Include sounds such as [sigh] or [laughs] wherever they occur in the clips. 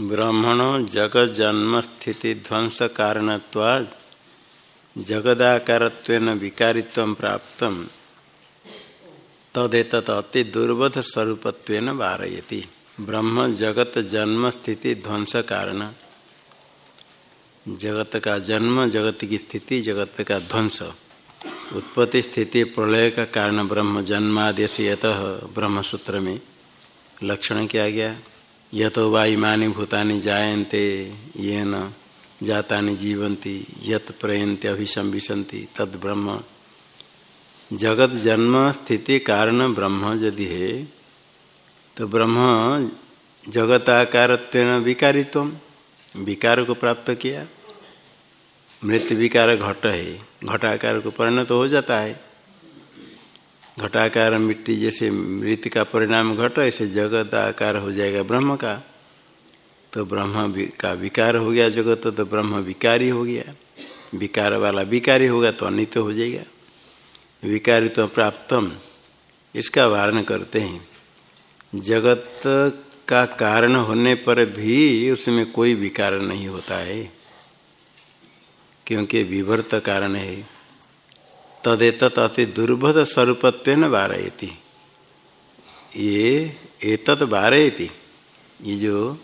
ब्रह्मणो जगत जन्म स्थिति ध्वंस कारण जगदाकार विकारित्व प्राप्त तदेत अति दुर्बोध स्वरूप वारयति। ब्रह्म जगत जन्म स्थिति ध्वंस कारण जगत का जन्म, जगत की स्थिति, जगत का ध्वंस। उत्पत्ति, स्थिति, प्रलय का कारण ब्रह्म जन्मादेश यत ब्रह्म सूत्र में। लक्षण किया गया? यतो वा इमानी भूतानि जायन्ते ये न जाता जीवंती यत प्रयंते अभिशंबिशंति तद ब्रह्म। जगत जन्म, स्थिति, कारण, ब्रह्म यदि है तो ब्रह्म जगत आकार विकारित्व विकार को प्राप्त किया। मृत्यु विकार घट है घटाकार को परिणत तो हो जाता है। घटाकार मिट्टी जैसे मृत्यु का परिणाम घट, ऐसे जगत आकार हो जाएगा ब्रह्म का। तो ब्रह्म का विकार हो गया जगत तो ब्रह्म विकारी हो गया। विकार वाला विकारी होगा तो अनित हो जाएगा। विकारी तो प्राप्तम। इसका वारण करते हैं। जगत का कारण होने पर भी उसमें कोई विकार नहीं होता है, क्योंकि विवर्त कारण है। तदेत अति दुर्बोध स्वरूपत्व न वारयती। ये एतत वारयती। ये जो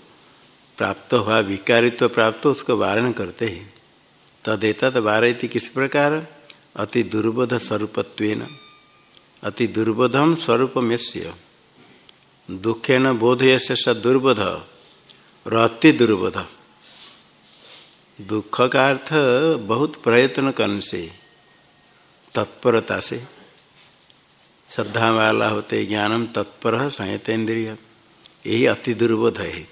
प्राप्त हुआ, विकारित्व प्राप्त, उसको वारण करते हैं। तदेतत वारयती किस प्रकार? अति दुर्बोध स्वरूपत्व अति दुर्बोधम स्वरूपमेश्य दुखे न बोध से स दुर्बोध और अति दुर्बोध। दुख का अर्थ बहुत प्रयत्न करने से। तत्परता से। श्रद्धा वाला होते ज्ञानम तत्पर संयतेन्द्रिय। यही अति दुर्बोध है।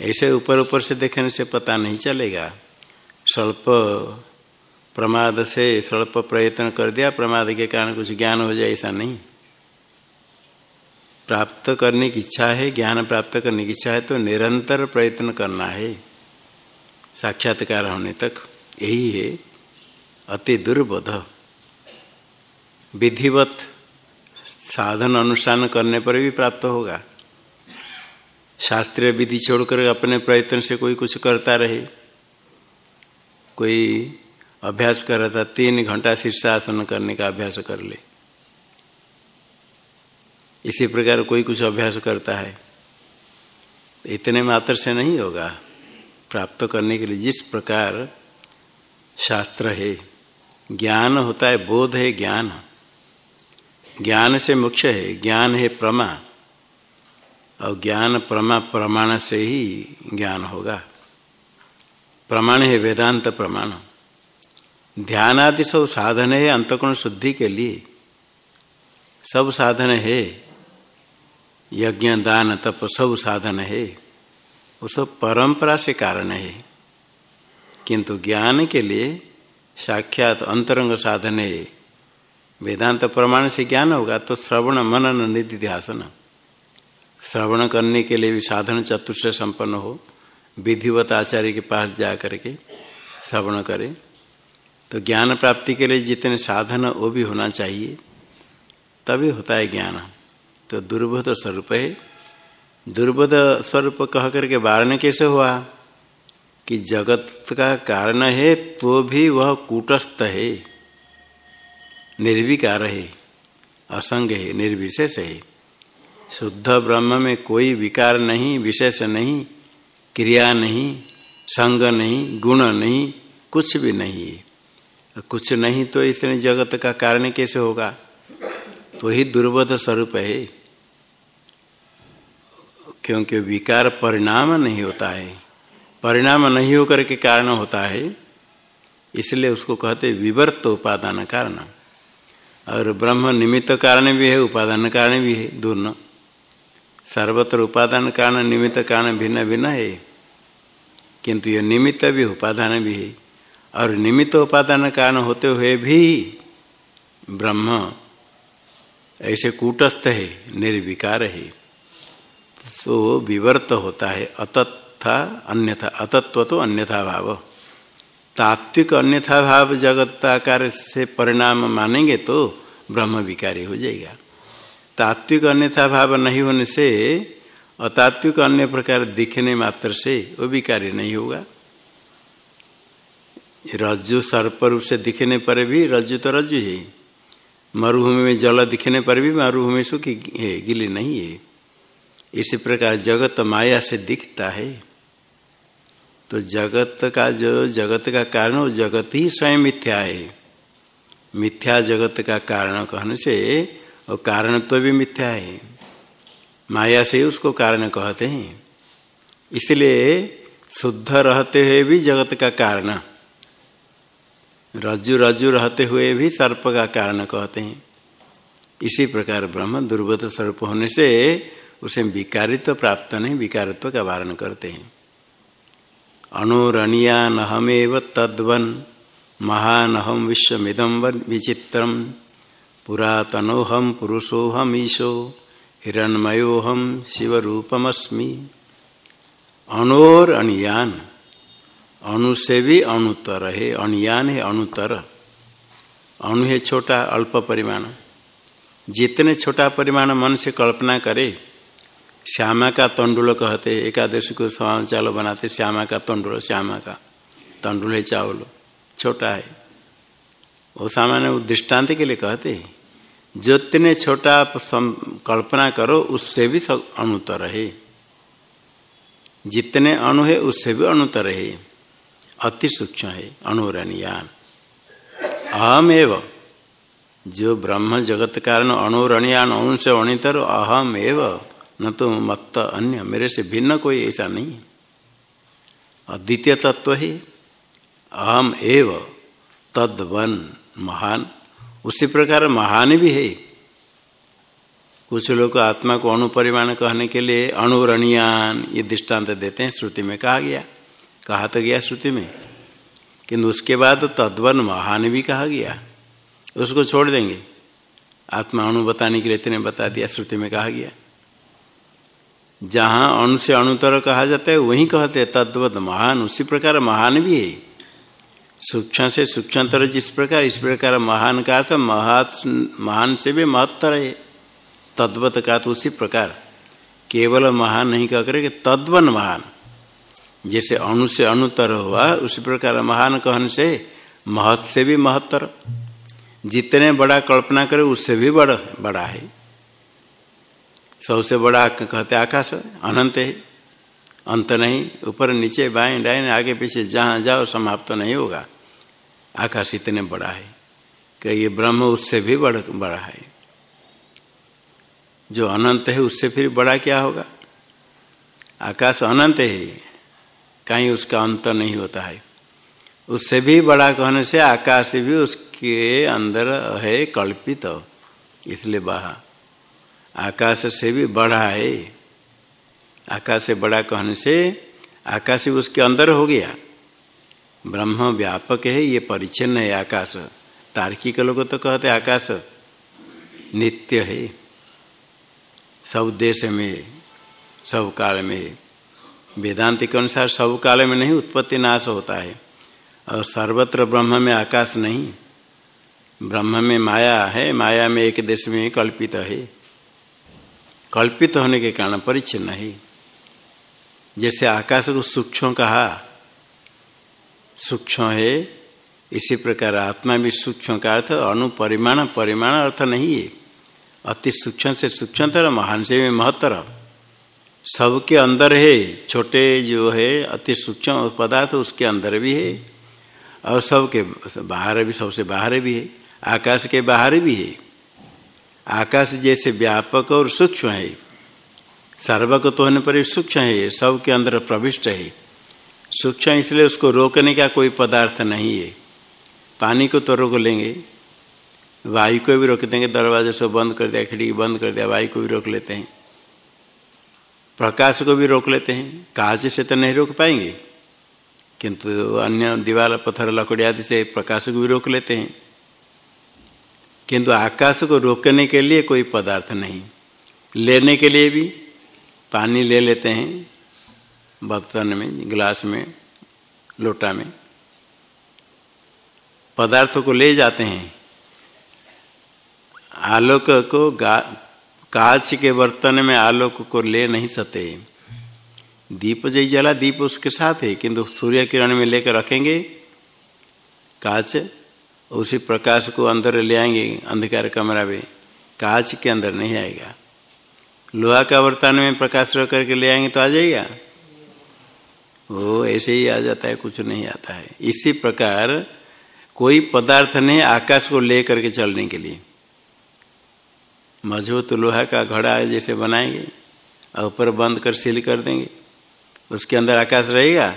ऐसे ऊपर ऊपर से देखने से पता नहीं चलेगा। स्वल्प प्रमाद से स्वल्प प्रयत्न कर दिया, प्रमाद के कारण कुछ ज्ञान हो जाए ऐसा नहीं। प्राप्त करने की इच्छा है, ज्ञान प्राप्त करने की इच्छा है तो निरंतर प्रयत्न करना है। साक्षात्कार होने तक यही है। अति दुर्बोध। विधिवत साधन अनुष्ठान करने पर भी प्राप्त होगा। शास्त्रीय विधि छोड़कर अपने प्रयत्न से कोई कुछ करता रहे। कोई अभ्यास कर रहा था तीन घंटा शीर्षासन करने का अभ्यास कर ले। इसी प्रकार कोई कुछ अभ्यास करता है। इतने मात्र से नहीं होगा। प्राप्त करने के लिए जिस प्रकार शास्त्र है, ज्ञान होता है, बोध है ज्ञान। ज्ञान से मुख्य है, ज्ञान है प्रमा। और ज्ञान प्रमा प्रमाण से ही ज्ञान होगा। प्रमाण है वेदांत प्रमाण। ध्यान आदि सब साधन है अंतकोण शुद्धि के लिए। सब साधन है, यज्ञ, दान, तप सब साधन है। वो सब परंपरा से कारण है। किंतु ज्ञान के लिए साक्षात अंतरंग साधन है। वेदांत प्रमाण से ज्ञान होगा तो श्रवण मनन निधि ध्यासन श्रवण करने के लिए भी साधन चतुर्थ संपन्न हो, विधिवत आचार्य के पास जा करके श्रवण करे। तो ज्ञान प्राप्ति के लिए जितने साधन वो भी होना चाहिए, तभी होता है ज्ञान। तो दुर्बोध स्वरूप है। दुर्बोध स्वरूप कह करके वारण कैसे हुआ? कि जगत का कारण है तो भी वह कूटस्थ है। निर्विकार है, असंग है, निर्विशेष है। शुद्ध ब्रह्म में कोई विकार नहीं, विशेष नहीं, क्रिया नहीं, संग नहीं, गुण नहीं, कुछ भी नहीं है। कुछ नहीं तो इसने जगत का कारण कैसे होगा? तो ही दुर्बध स्वरूप है। क्योंकि विकार परिणाम नहीं होता है। परिणाम नहीं होकर के कारण होता है। इसलिए उसको कहते विवर्त उपादान कारण। और ब्रह्म निमित्त कारण भी है, उपादान कारण भी है, दोनों। सर्वत्र उपादान कारण, निमित्त कारण भिन्न भिन्न है। किंतु ये निमित्त भी, उपादान भी है। और निमित्त उपादान कारण होते हुए भी ब्रह्म ऐसे कूटस्थ है, निर्विकार है। तो विवर्त होता है अतथा अन्यथा, अतत्व तो अन्यथा भाव। तात्विक अन्यथा भाव जगताकार से परिणाम मानेंगे तो ब्रह्म विकारी हो जाएगा। तात्विक अन्यथा भाव नहीं होने से, अतात्विक अन्य प्रकार दिखने मात्र से वो विकारी नहीं होगा। रज्जु सर्प रूप से दिखने पर भी रज्जु तो रज्जु है। मरुभूमि में जल दिखने पर भी मरुभूमि सुखी है, गिली नहीं है। इसी प्रकार जगत माया से दिखता है। तो जगत का जो जगत का कारण, वो जगत ही स्वयं मिथ्या है। मिथ्या जगत का कारण कहने से, और कारण तो भी मिथ्या है। माया से उसको कारण कहते हैं। इसलिए शुद्ध रहते हुए भी जगत का कारण, रज्जु रज्जु रहते हुए भी सर्प का कारण कहते हैं। इसी प्रकार ब्रह्म दुर्बत स्वरूप होने से उसे विकारित्व प्राप्त नहीं, विकारित्व का वारण करते हैं। अणुरणियान हमेव तद्वन। महानहम विश्वमिदम विचित्रम पुरातनोहम पुरुषोहम ईशो हिरणमयोहम शिवरूपमस्मि। अणोर अणियान अणु से भी अणुतर है, अणियान है अणुतर। अणु है छोटा अल्प परिमाण। जितने छोटा परिमाण मन से कल्पना करे, श्यामा का तंडुल कहते, एकादशी को चावल बनाते, श्यामा का तंडुल, श्यामा का। तंडुल है चावल। छोटा है। वो सामान्य दृष्टांत के लिए कहते हैं, जितने छोटा आप कल्पना करो, उससे भी अणुतर है। जितने अणु है, उससे भी अणुतर है। अति सूक्ष्म है अणुरणियान अहम एव। जो ब्रह्म जगत कारण अणुरणियान अणु से अणितर, अहम एव। न तो मत अन्य। मेरे से भिन्न कोई ऐसा नहीं अद्वितीय तत्व ही। अहम एव तद्वन महान। उसी प्रकार महान भी है। कुछ लोग आत्मा को अणुपरिमाण कहने के लिए अणुरणियान ये दृष्टांत देते हैं, श्रुति में कहा गया। कहा तो गया श्रुति में, किंतु उसके बाद तद्वन महान भी कहा गया। उसको छोड़ देंगे। आत्मा अणु बताने के लिए इतने बता दिया, श्रुति में कहा गया। जहाँ अणु से अणुतर कहा जाता है, वहीं कहते हैं तद्वत महान। उसी प्रकार महान भी है। सूक्ष्म से सूक्ष्मतर जिस प्रकार, इस प्रकार महान का अर्थ महान से भी महत्तर है। तद्वत का तो उसी प्रकार। केवल महान नहीं कह करे कि तद्वन महान। जैसे अणु से अणुतर हुआ, उसी प्रकार महान कहन से महत् से भी महत्तर। जितने बड़ा कल्पना करे, उससे भी बड़ा बड़ा है। सबसे बड़ा कहते आकाश, अनंत है। अंत नहीं ऊपर नीचे बाएँ डाएँ आगे पीछे जहाँ जाओ समाप्त तो नहीं होगा। आकाश इतने बड़ा है कि ये ब्रह्म उससे भी बड़ बड़ा है। जो अनंत है उससे फिर बड़ा क्या होगा? आकाश अनंत है कहीं उसका अंत नहीं होता है। उससे भी बड़ा कहने से आकाश भी उसके अंदर है कल्पित तो, इसलिए बहा आकाश से भी बड़ा है। आकाश से बड़ा कहने से आकाश उसके अंदर हो गया। ब्रह्म व्यापक है, ये परिचिन्न है आकाश। तार्किक लोग तो कहते आकाश नित्य है। सब देश में, सब काल में, वेदांत के अनुसार सब काल में नहीं, उत्पत्ति नाश होता है। और सर्वत्र ब्रह्म में आकाश नहीं। ब्रह्म में माया है, माया में एक देश में कल्पित है। कल्पित होने के कारण परिचिन्न है। जैसे आकाश को सूक्ष्म कहा, सूक्ष्म है, इसी प्रकार आत्मा भी सूक्ष्म का अर्थ अनुपरिमाण, परिमाण अर्थ नहीं है। अति सूक्ष्म से सूक्ष्मतर, महान से भी महत्तर। सबके अंदर है, छोटे जो है, अति सूक्ष्म पदार्थ उसके अंदर भी है। और सबके बाहर भी, सबसे बाहर भी है, आकाश के बाहर भी है। आकाश जैसे व्यापक और सूक्ष्म है। सर्वक तो होने पर सूक्ष्म है सब के अंदर प्रविष्ट है। सूक्ष्म इसलिए उसको रोकने का कोई पदार्थ नहीं है। पानी को तो रोक लेंगे, वायु को भी रोक देंगे, दरवाजे से बंद कर दिया, खिड़की बंद कर दिया, वायु को भी रोक लेते हैं। प्रकाश को भी रोक लेते हैं काज से तो नहीं रोक पाएँगे, किंतु अन्य दीवार, पत्थर, लकड़ी आदि से प्रकाश को भी रोक लेते हैं। किंतु आकाश को रोकने के लिए कोई पदार्थ नहीं, लेने के लिए भी पानी ले लेते हैं, बर्तन में, गिलास में, लोटा में। पदार्थों को ले जाते हैं। आलोक को कांच के बर्तन में आलोक को ले नहीं सकते। दीप जय जला, दीप उसके साथ है, किंतु सूर्य किरण में लेकर रखेंगे। कांच उसी प्रकाश को अंदर ले आएँगे, अंधकार कमरा में। कांच के अंदर नहीं आएगा। लोहा का बर्तन में प्रकाश रख करके ले आएँगे तो आ जाएगा? वो ऐसे ही आ जाता है, कुछ नहीं आता है। इसी प्रकार कोई पदार्थ नहीं आकाश को ले करके चलने के लिए। मज़बूत लोहा का घड़ा जैसे बनाएँगे, और ऊपर बंद कर सील कर देंगे। उसके अंदर आकाश रहेगा?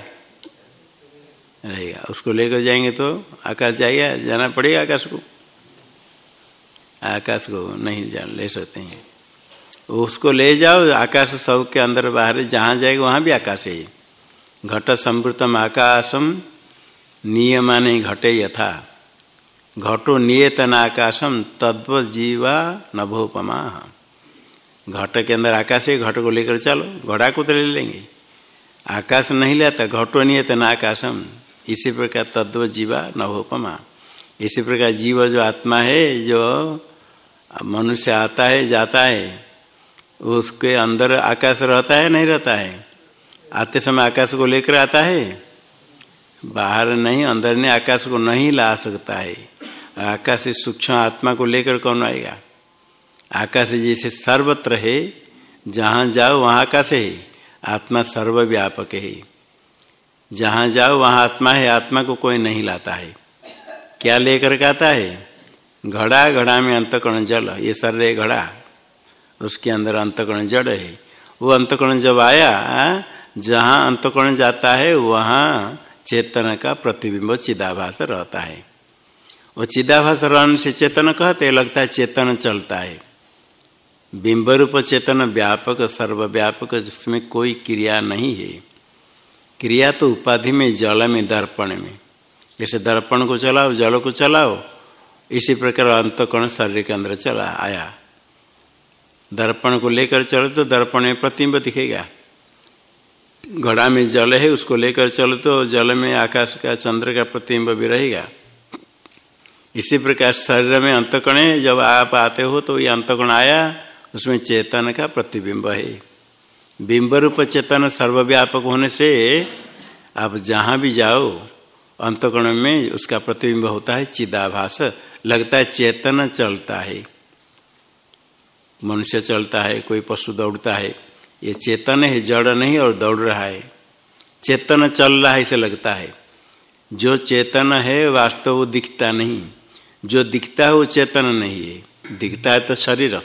रहेगा। उसको लेकर जाएँगे तो आकाश जाएगा, जाना पड़ेगा आकाश को? आकाश को नहीं जान ले सकते हैं। उसको ले जाओ, आकाश सब के अंदर बाहर, जहाँ जाएगा वहाँ भी आकाश है। घट संवृतम आकाशम, नियमाने घटे यथा। घटो नियतन आकाशम तद्व जीवा नभोपमा घट के अंदर आकाश है, घट को लेकर चलो, घड़ा को तो ले लेंगे। आकाश नहीं लेता, घटो नियतन आकाशम, इसी प्रकार तद्व जीवा नभोपमा इसी प्रकार जीव जो आत्मा है, जो मनुष्य आता है, जाता है उसके अंदर आकाश रहता है, नहीं रहता है? आते समय आकाश को लेकर आता है? बाहर नहीं, अंदर ने आकाश को नहीं ला सकता है। आकाश इस सूक्ष्म आत्मा को लेकर कौन आएगा? आकाश जैसे सर्वत्र है, जहाँ जाओ वहाँ आकाश है। आत्मा सर्वव्यापक है। जहाँ जाओ वहाँ आत्मा है, आत्मा को कोई नहीं लाता है। क्या लेकर के आता है? घड़ा घड़ा में अंतकरण जल, ये सर्रे घड़ा। उसके अंदर अंतकरण जड़ है। वो अंतकरण जब आया जहाँ अंतकरण जाता है, वहाँ चेतन का प्रतिबिंब चिदाभास रहता है। वो चिदाभास रहने से चेतन कहते लगता है चेतन चलता है। बिंब रूप चेतन व्यापक, सर्वव्यापक, जिसमें कोई क्रिया नहीं है। क्रिया तो उपाधि में, जल में, दर्पण में। जैसे दर्पण को चलाओ, जल को चलाओ, इसी प्रकार अंतकरण शरीर के अंदर चला, आया। दर्पण को लेकर चलो तो दर्पण में प्रतिबिंब दिखेगा। घड़ा में जल है, उसको लेकर चलो तो जल में आकाश का, चंद्र का प्रतिबिंब भी रहेगा। इसी प्रकार शरीर में अंतकण है, जब आप आते हो तो ये अंतकण आया, उसमें चेतन का प्रतिबिंब है। बिंब रूप चेतन सर्वव्यापक होने से आप जहाँ भी जाओ, अंतकण में उसका प्रतिबिंब होता है, चिदाभास। लगता है चेतन चलता है। मनुष्य चलता है, कोई पशु दौड़ता है, ये चेतन है, जड़ नहीं और दौड़ रहा है। चेतन चल रहा है, इसे लगता है। जो चेतन है, वास्तव वो दिखता नहीं। जो दिखता है, वो चेतन नहीं है। दिखता है तो शरीर।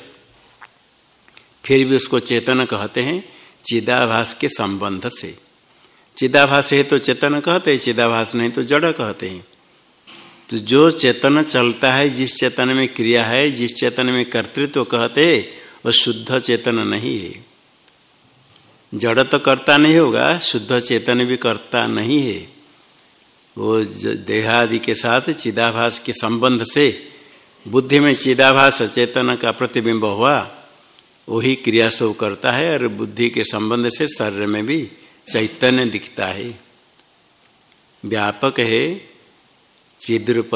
फिर भी उसको चेतन कहते हैं, चिदाभास के संबंध से। चिदाभास है तो चेतन कहते हैं, चिदाभास नहीं तो जड़ कहते हैं। तो जो चेतन चलता है, जिस चेतन में क्रिया है, जिस चेतन में कर्तृत्व कहते, वो शुद्ध चेतन नहीं है। जड़ तो करता नहीं होगा, शुद्ध चेतन भी करता नहीं है। वो देहादि के साथ चिदाभास के संबंध से, बुद्धि में चिदाभास चेतन का प्रतिबिंब हुआ, वही क्रिया सब करता है और बुद्धि के संबंध से शरीर में भी चैतन्य दिखता है। व्यापक है। चिद्रूप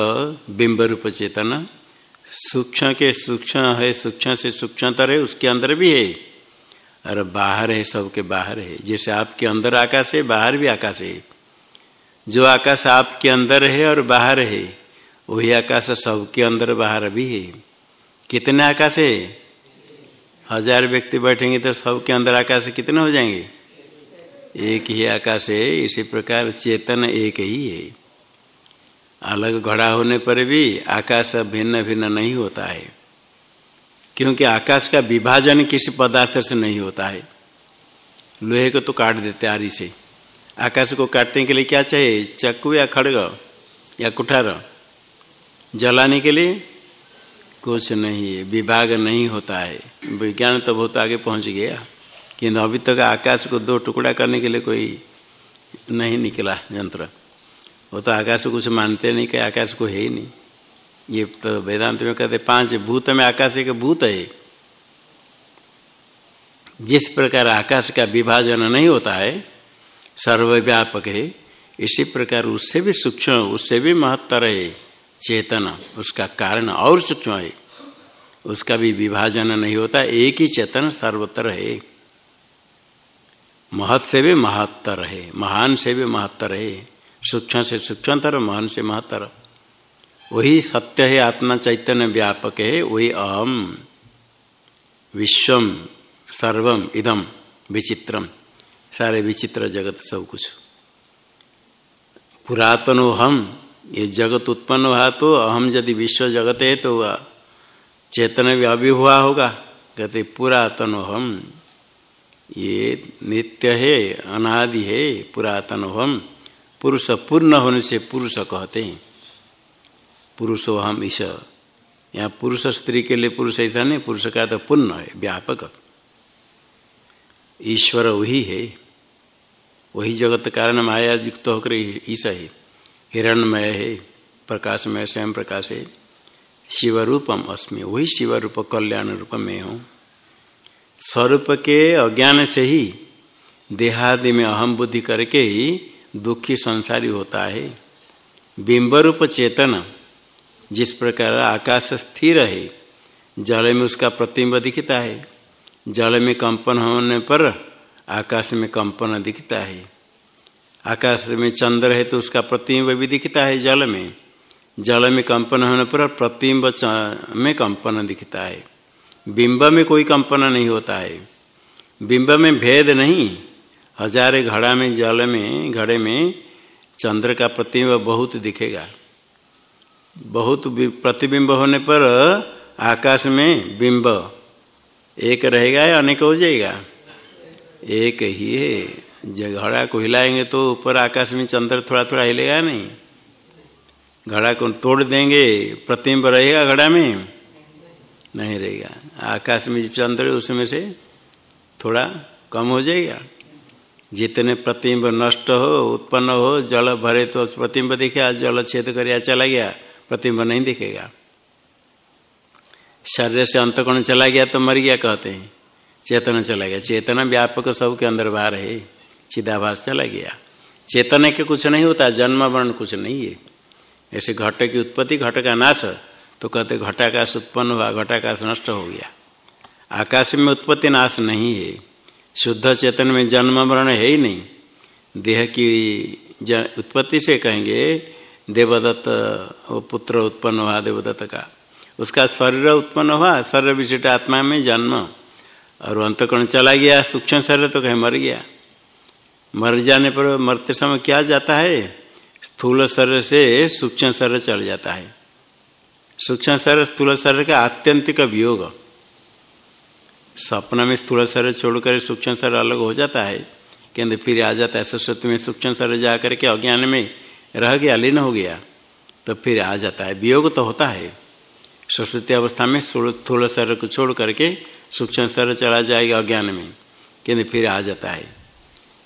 बिंब रूप चेतन, सूक्ष्म के सूक्ष्म है, सूक्ष्म से सूक्ष्मतर है, उसके अंदर भी है। और बाहर है, सबके बाहर है। जैसे आपके अंदर आकाश है, बाहर भी आकाश है। जो आकाश आपके अंदर है और बाहर है, वही आकाश सबके अंदर बाहर भी है। कितने आकाश है? हज़ार व्यक्ति बैठेंगे तो सबके अंदर आकाश कितने हो जाएँगे? एक ही आकाश है, इसी प्रकार चेतन एक ही है। अलग घड़ा होने पर भी आकाश भिन्न भिन्न नहीं होता है। क्योंकि आकाश का विभाजन किसी पदार्थ से नहीं होता है। लोहे को तो काट देते आरी से। आकाश को काटने के लिए क्या चाहिए? चक्कू या खड़ग या कुठार? जलाने के लिए कुछ नहीं है, विभाग नहीं होता है। विज्ञान तो बहुत आगे पहुँच गया। किंतु अभी तक आकाश को दो टुकड़ा करने के लिए कोई नहीं निकला यंत्र। वो तो आकाश को कुछ मानते नहीं कि आकाश को है ही नहीं। ये तो वेदांत में कहते पाँच भूत में आकाश एक भूत है। जिस प्रकार आकाश का विभाजन नहीं होता है, सर्वव्यापक है, इसी प्रकार उससे भी सूक्ष्म, उससे भी महत्तर है, चेतन, उसका कारण और सूक्ष्म है। उसका भी विभाजन नहीं होता, एक ही चेतन सर्वत्र है। महत से भी महत्तर है, महान से भी महत्तर है। सूक्ष्म से सूक्ष्मतर, महान से महत्तर वही सत्य है, आत्मा चैतन्य व्यापक है, वही अहम, विश्वम, सर्वम, इदम, विचित्रम। सारे विचित्र जगत सब कुछ। पुरातनो हम, ये जगत उत्पन्न हुआ तो अहम यदि विश्व जगत है तो वह चेतन भी अभी हुआ होगा, कहते पुरातन हम। ये नित्य है, अनादि है, पुरातन हम। पुरुष पूर्ण होने से पुरुष कहते हैं। पुरुषो हम ईश। यहाँ पुरुष स्त्री के लिए पुरुष ऐसा नहीं, पुरुष का तो पूर्ण है, व्यापक। ईश्वर वही है। वही जगत कारण माया युक्त होकर ईसा है। हिरणमय है, प्रकाशमय, स्वयं प्रकाश है। शिव रूपम अस्मि, वही शिव रूप कल्याण रूप में हूँ। स्वरूप के अज्ञान से ही, देहादि में अहम बुद्धि करके ही दुखी संसारी होता है। बिंब रूप चेतन, जिस प्रकार आकाश स्थिर है, जल में उसका प्रतिबिंब दिखता है। जल में कंपन होने पर आकाश में कंपन दिखता है। आकाश में चंद्र है तो उसका प्रतिबिंब भी दिखता है जल में। जल में कंपन होने पर प्रतिबिंब में कंपन दिखता है। बिंब में कोई कंपन नहीं होता है। बिंब में भेद नहीं। हजारे घड़ा में, जल में, घड़े में चंद्र का प्रतिबिंब बहुत दिखेगा। बहुत प्रतिबिंब होने पर आकाश में बिंब एक रहेगा या अनेक हो जाएगा? एक ही है। जब घड़ा को हिलाएँगे तो ऊपर आकाश में चंद्र थोड़ा थोड़ा हिलेगा नहीं। घड़ा को तोड़ देंगे, प्रतिबिंब रहेगा घड़ा में? नहीं रहेगा। आकाश में चंद्र, उसमें से थोड़ा कम हो जाएगा। जितने प्रतिबिंब नष्ट हो, उत्पन्न हो, जल भरे तो प्रतिबिंब दिखे जल छेद कर चला गया, प्रतिबिंब नहीं दिखेगा। शरीर से अंतकोण चला गया तो मर गया कहते हैं। चेतना चला गया। चेतना व्यापक सब के अंदर बाहर है। चिदाभास चला गया। चेतन के कुछ नहीं होता जन्म वर्ण कुछ नहीं है। ऐसे घट की उत्पत्ति, घट का नाश तो कहते घटाकाश उत्पन्न हुआ, घटाकाश नष्ट हो गया। आकाश में उत्पत्ति नाश नहीं है। शुद्ध चेतन में जन्म मरण है ही नहीं। देह की उत्पत्ति से कहेंगे, देवदत्त, वो पुत्र उत्पन्न हुआ, देवदत्त का। उसका शरीर उत्पन्न हुआ, शरीर विशिष्ट आत्मा में जन्म। और अंतकरण चला गया, सूक्ष्म शरीर तो कहीं मर गया। मर जाने पर मरते समय क्या जाता है? स्थूल शरीर से सूक्ष्म शरीर चल जाता है। सूक्ष्म शरीर स्थूल शरीर का आत्यंतिक वियोग। सपना में स्थूल शरीर छोड़कर सूक्ष्म शरीर अलग हो जाता है। किंतु फिर आ जाता है सरस्वती में सूक्ष्म शरीर जा करके अज्ञान में रह गया, लीन हो गया तो फिर आ जाता है। वियोग तो होता है। सरस्वती अवस्था में स्थूल शरीर को छोड़ करके सूक्ष्म शरीर चला जाएगा अज्ञान में। किंतु फिर आ जाता है।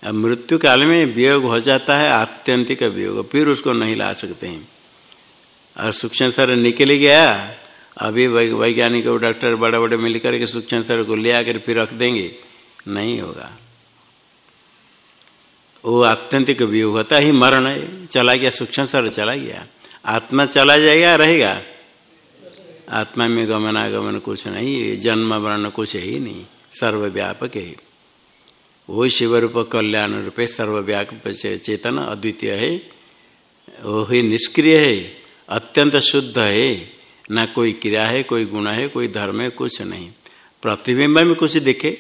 अब मृत्यु काल में वियोग हो जाता है, आत्यंतिक वियोग। फिर उसको नहीं ला सकते हैं। और सूक्ष्म शरीर निकल गया अभी वैज्ञानिक और डॉक्टर बड़े बड़े मिलकर के सूक्ष्म शरीर को ले आकर फिर रख देंगे। नहीं होगा। वो आत्यंतिक वियोग होता ही मरण है। चला गया, सूक्ष्म शरीर चला गया। आत्मा चला जाएगा, रहेगा? आत्मा में गमनागमन कुछ नहीं है, जन्म वर्ण कुछ है ही नहीं, सर्वव्यापक है। वो शिव रूप कल्याण रूपे सर्वव्यापक चेतन अद्वितीय है। वो ही निष्क्रिय है, अत्यंत शुद्ध है। ना कोई क्रिया है, कोई गुण है, कोई धर्म है, कुछ नहीं। प्रतिबिंब में कुछ दिखे।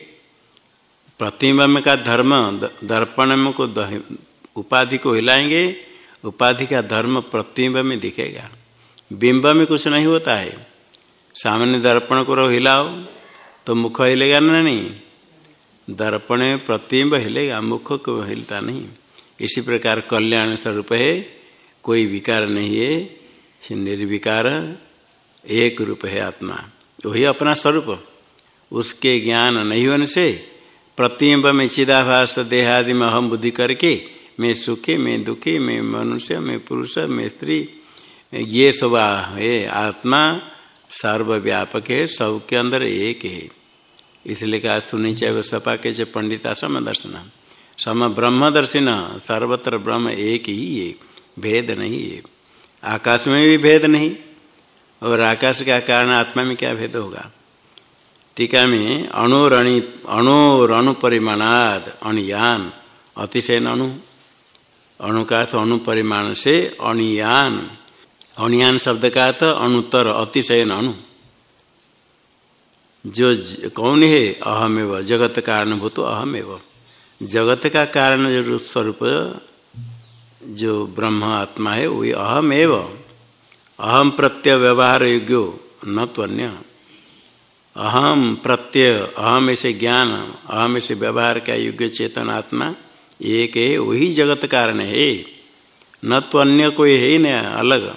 प्रतिबिंब में का धर्म दर्पण में को उपाधि को हिलाएँगे, उपाधि का धर्म प्रतिबिंब में दिखेगा। बिंब में कुछ नहीं होता है। सामान्य दर्पण को हिलाओ तो मुख हिलेगा ना नहीं? दर्पण में प्रतिबिंब हिलेगा, मुख को हिलता नहीं। इसी प्रकार कल्याण स्वरूप है, कोई विकार नहीं है, निर्विकार एक रूप है आत्मा। वही अपना स्वरूप। उसके ज्ञान नहीं होने से प्रतिम्ब में चिदाभास, देहादि में अहम बुद्धि करके, मैं सुखी, मैं दुखी, मैं मनुष्य, मैं पुरुष, मैं स्त्री, ये सब है आत्मा। सर्वव्यापक है, सबके अंदर एक है। इसलिए कहा, सुनी चाहे सपा के पंडिता सम दर्शन। सम ब्रह्म दर्शन सर्वत्र ब्रह्म एक ही है, भेद नहीं है। आकाश में भी भेद नहीं और आकाश का कारण आत्मा में क्या भेद होगा? टीका में अणुरणी अणुर अणुपरिमाणाद अणुयान, अतिशय अणु। अणु का अर्थ अणु परिमाण से अणुयान। अणुयान शब्द का अर्थ अणुतर, अतिशय अणु। जो कौन है? अहमेव। जगत कारणभूत अहमेव। जगत का कारण स्वरूप, जो ब्रह्म आत्मा है, वही अहमेव। अहम प्रत्यय व्यवहार योग्यो, न तो अन्य। अहम प्रत्यय, अहम ऐसे ज्ञान, अहम ऐसे व्यवहार का योग्य चेतन आत्मा, एक है, वही जगत कारण है। न तो अन्य कोई है ही नहीं अलग।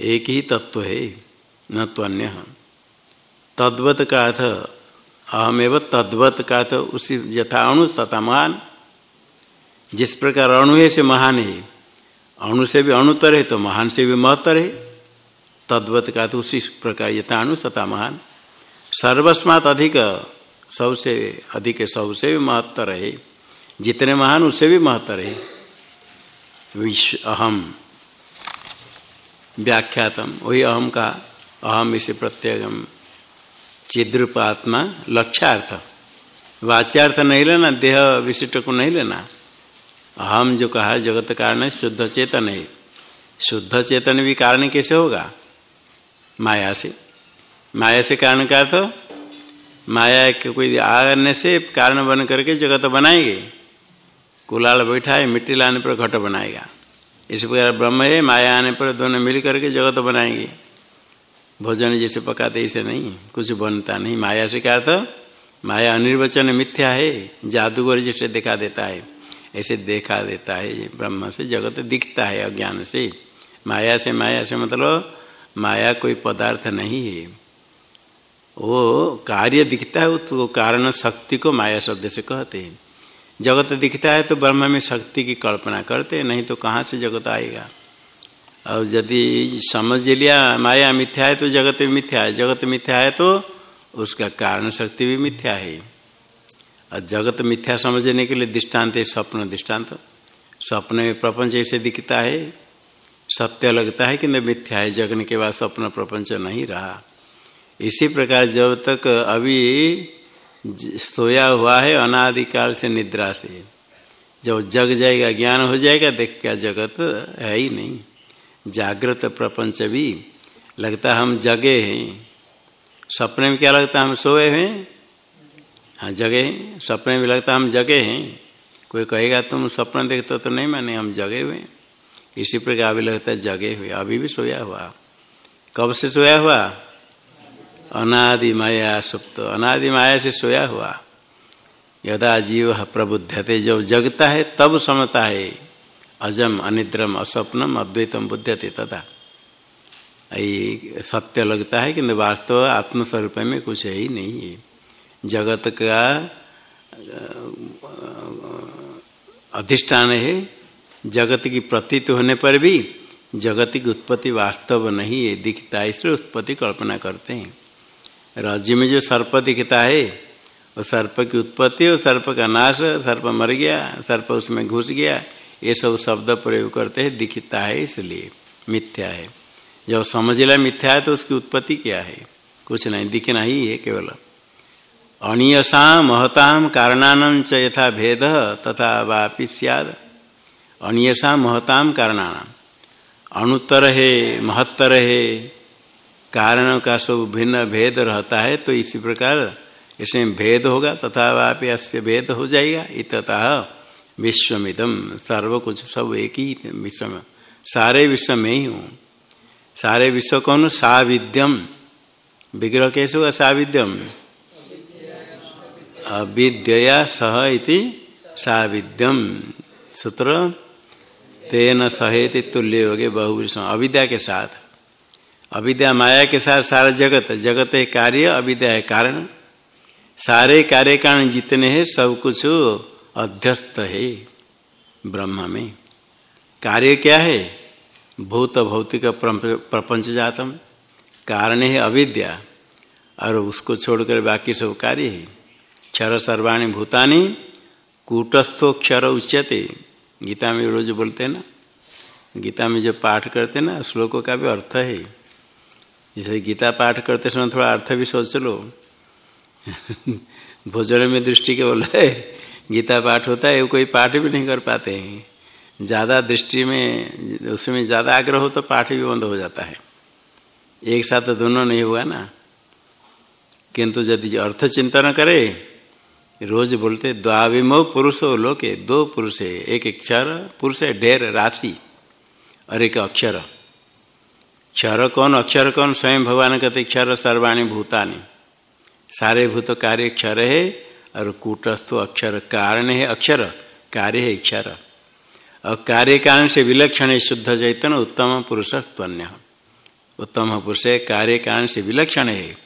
एक ही तत्व है, न तो अन्य। तद्वत का अर्थ अहमेव तद्वत का अर्थ, उसी यथा अणु सतमान, जिस प्रकार अणु है, से महान है। अणु से भी अणुतर है तो महान से भी महत्तर है तद्वत का तो उसी प्रकार यथा अणु सता महान। सर्वस्मात अधिक सबसे अधिक सबसे भी महत्तर है जितने महान उससे भी महत्तर है विश्व अहम। व्याख्यातम। वही अहम का, अहम इसे प्रत्येगम। चिद्रूप आत्मा लक्ष्यार्थ। वाच्यार्थ नहीं लेना, देह विशिष्ट को नहीं लेना। अहम जो कहा जगत कारण है, शुद्ध चेतन है। शुद्ध चेतन भी कारण कैसे होगा? माया से। माया से कारण का तो माया के कोई आने से कारण बन करके जगत बनाएँगे। कुलाल बैठा है, मिट्टी लाने पर घट बनाएगा। इस प्रकार ब्रह्म है, माया आने पर दोनों मिल करके जगत बनाएँगे। भोजन जैसे पकाते, ऐसे नहीं, कुछ बनता नहीं। माया से क्या था माया अनिर्वचन मिथ्या है, जादूगर जैसे दिखा देता है। ऐसे देखा देता है ब्रह्म से जगत दिखता है अज्ञान से। माया से माया से मतलब माया कोई पदार्थ नहीं है। वो कार्य दिखता है तो कारण शक्ति को माया शब्द से कहते हैं। जगत दिखता है तो ब्रह्म में शक्ति की कल्पना करते नहीं तो कहाँ से जगत आएगा? और यदि समझ लिया माया मिथ्या है तो जगत मिथ्या है, जगत मिथ्या है तो उसका कारण शक्ति भी मिथ्या है। और जगत मिथ्या समझने के लिए दृष्टांत है, स्वप्न दृष्टांत स्वप्न में प्रपंच ऐसे दिखता है, सत्य लगता है कि नहीं मिथ्या है। जगने के बाद स्वप्न प्रपंच नहीं रहा। इसी प्रकार जब तक अभी सोया हुआ है, अनादिकाल से निद्रा से, जब जग जाएगा, ज्ञान हो जाएगा, देख क्या जगत है ही नहीं। जागृत प्रपंच भी लगता हम जगे हैं। सपने में क्या लगता, हम सोए हैं? हाँ जगे सपने में लगता हम जगे हैं। कोई कहेगा, तुम सपना देखते तो नहीं माने, हम जगे हुए इसी प्रकार अभी लगता है जगे हुए अभी भी सोया हुआ। कब से सोया हुआ? अनादि माया सुप्त। अनादि माया से सोया हुआ। यदा जीव प्रबुद्धते जब जगता है, तब समता है। अजम, अनिद्रम, असपनम, अद्वैतम बुद्धते तथा सत्य लगता है, किंतु वास्तव आत्मस्वरूप में कुछ है ही नहीं। है जगत का अधिष्ठान है। जगत की प्रतीत होने पर भी जगत की उत्पत्ति वास्तव नहीं है, दिखता है, इसलिए उत्पत्ति कल्पना करते हैं। राज्य में जो सर्प दिखता है, वो सर्प की उत्पत्ति और सर्प का नाश, सर्प मर गया, सर्प उसमें घुस गया, ये सब शब्द प्रयोग करते हैं, दिखता है इसलिए, मिथ्या है। जब समझ लिया मिथ्या है तो उसकी उत्पत्ति क्या है? कुछ नहीं, दिखना ही है केवल। अनियसा महताम कारणान च यथा भेद तथा वापि सियाद। अनियसा महताम कारणानाम अणुतर है महत्तर है कारण का सब भिन्न भेद रहता है तो इसी प्रकार इसमें भेद होगा तथा वापि अस्य भेद हो जाएगा। इतः विश्वमिदम सर्व कुछ सब एक ही विश्व में। सारे विश्व में ही हूँ। सारे विश्व कौन? साविद्यम विग्रह कैसे होगा? साविद्यम अविद्या सह इति साविद्यम सूत्र, तेन सहेति तुल्य हो गए बहुविश्व अविद्या के साथ। अविद्या माया के साथ सारा जगत। जगत है कार्य, अविद्या है कारण। सारे कार्य कारण जितने हैं, सब कुछ अध्यस्त है ब्रह्म में। कार्य क्या है? भूत भौतिक प्रपंच जातम। कारण है अविद्या। और उसको छोड़कर बाकी सब कार्य है। क्षर सर्वाणी भूतानी, कूटस्थो क्षर उच्यते। गीता में रोज बोलते हैं ना, गीता में जो पाठ करते हैं ना, श्लोकों का भी अर्थ है। जैसे गीता पाठ करते समय थोड़ा अर्थ भी सोच लो। [laughs] भोजन में दृष्टि के बोला है गीता पाठ होता है कोई पाठ भी नहीं कर पाते हैं। ज़्यादा दृष्टि में, उसमें ज़्यादा आग्रह हो तो पाठ भी बंद हो जाता है। एक साथ तो दोनों नहीं हुआ ना। किंतु यदि अर्थ चिंतन करे रोज बोलते, द्वाविमो पुरुष लोके, दो पुरुष है एक अक्षर, पुरुष है ढेर राशि, और एक अक्षर। क्षर कौन, अक्षर कौन? स्वयं भगवान कहते, क्षर सर्वाणी भूतानी। सारे भूत कार्य क्षर है, और कूटस्थ अक्षर कारण है अक्षर, कार्य है क्षर। और कार्य कारण से विलक्षण है शुद्ध चैतन्य, उत्तम पुरुष स्तन्य उत्तम पुरुष है कार्य कारण से विलक्षण है,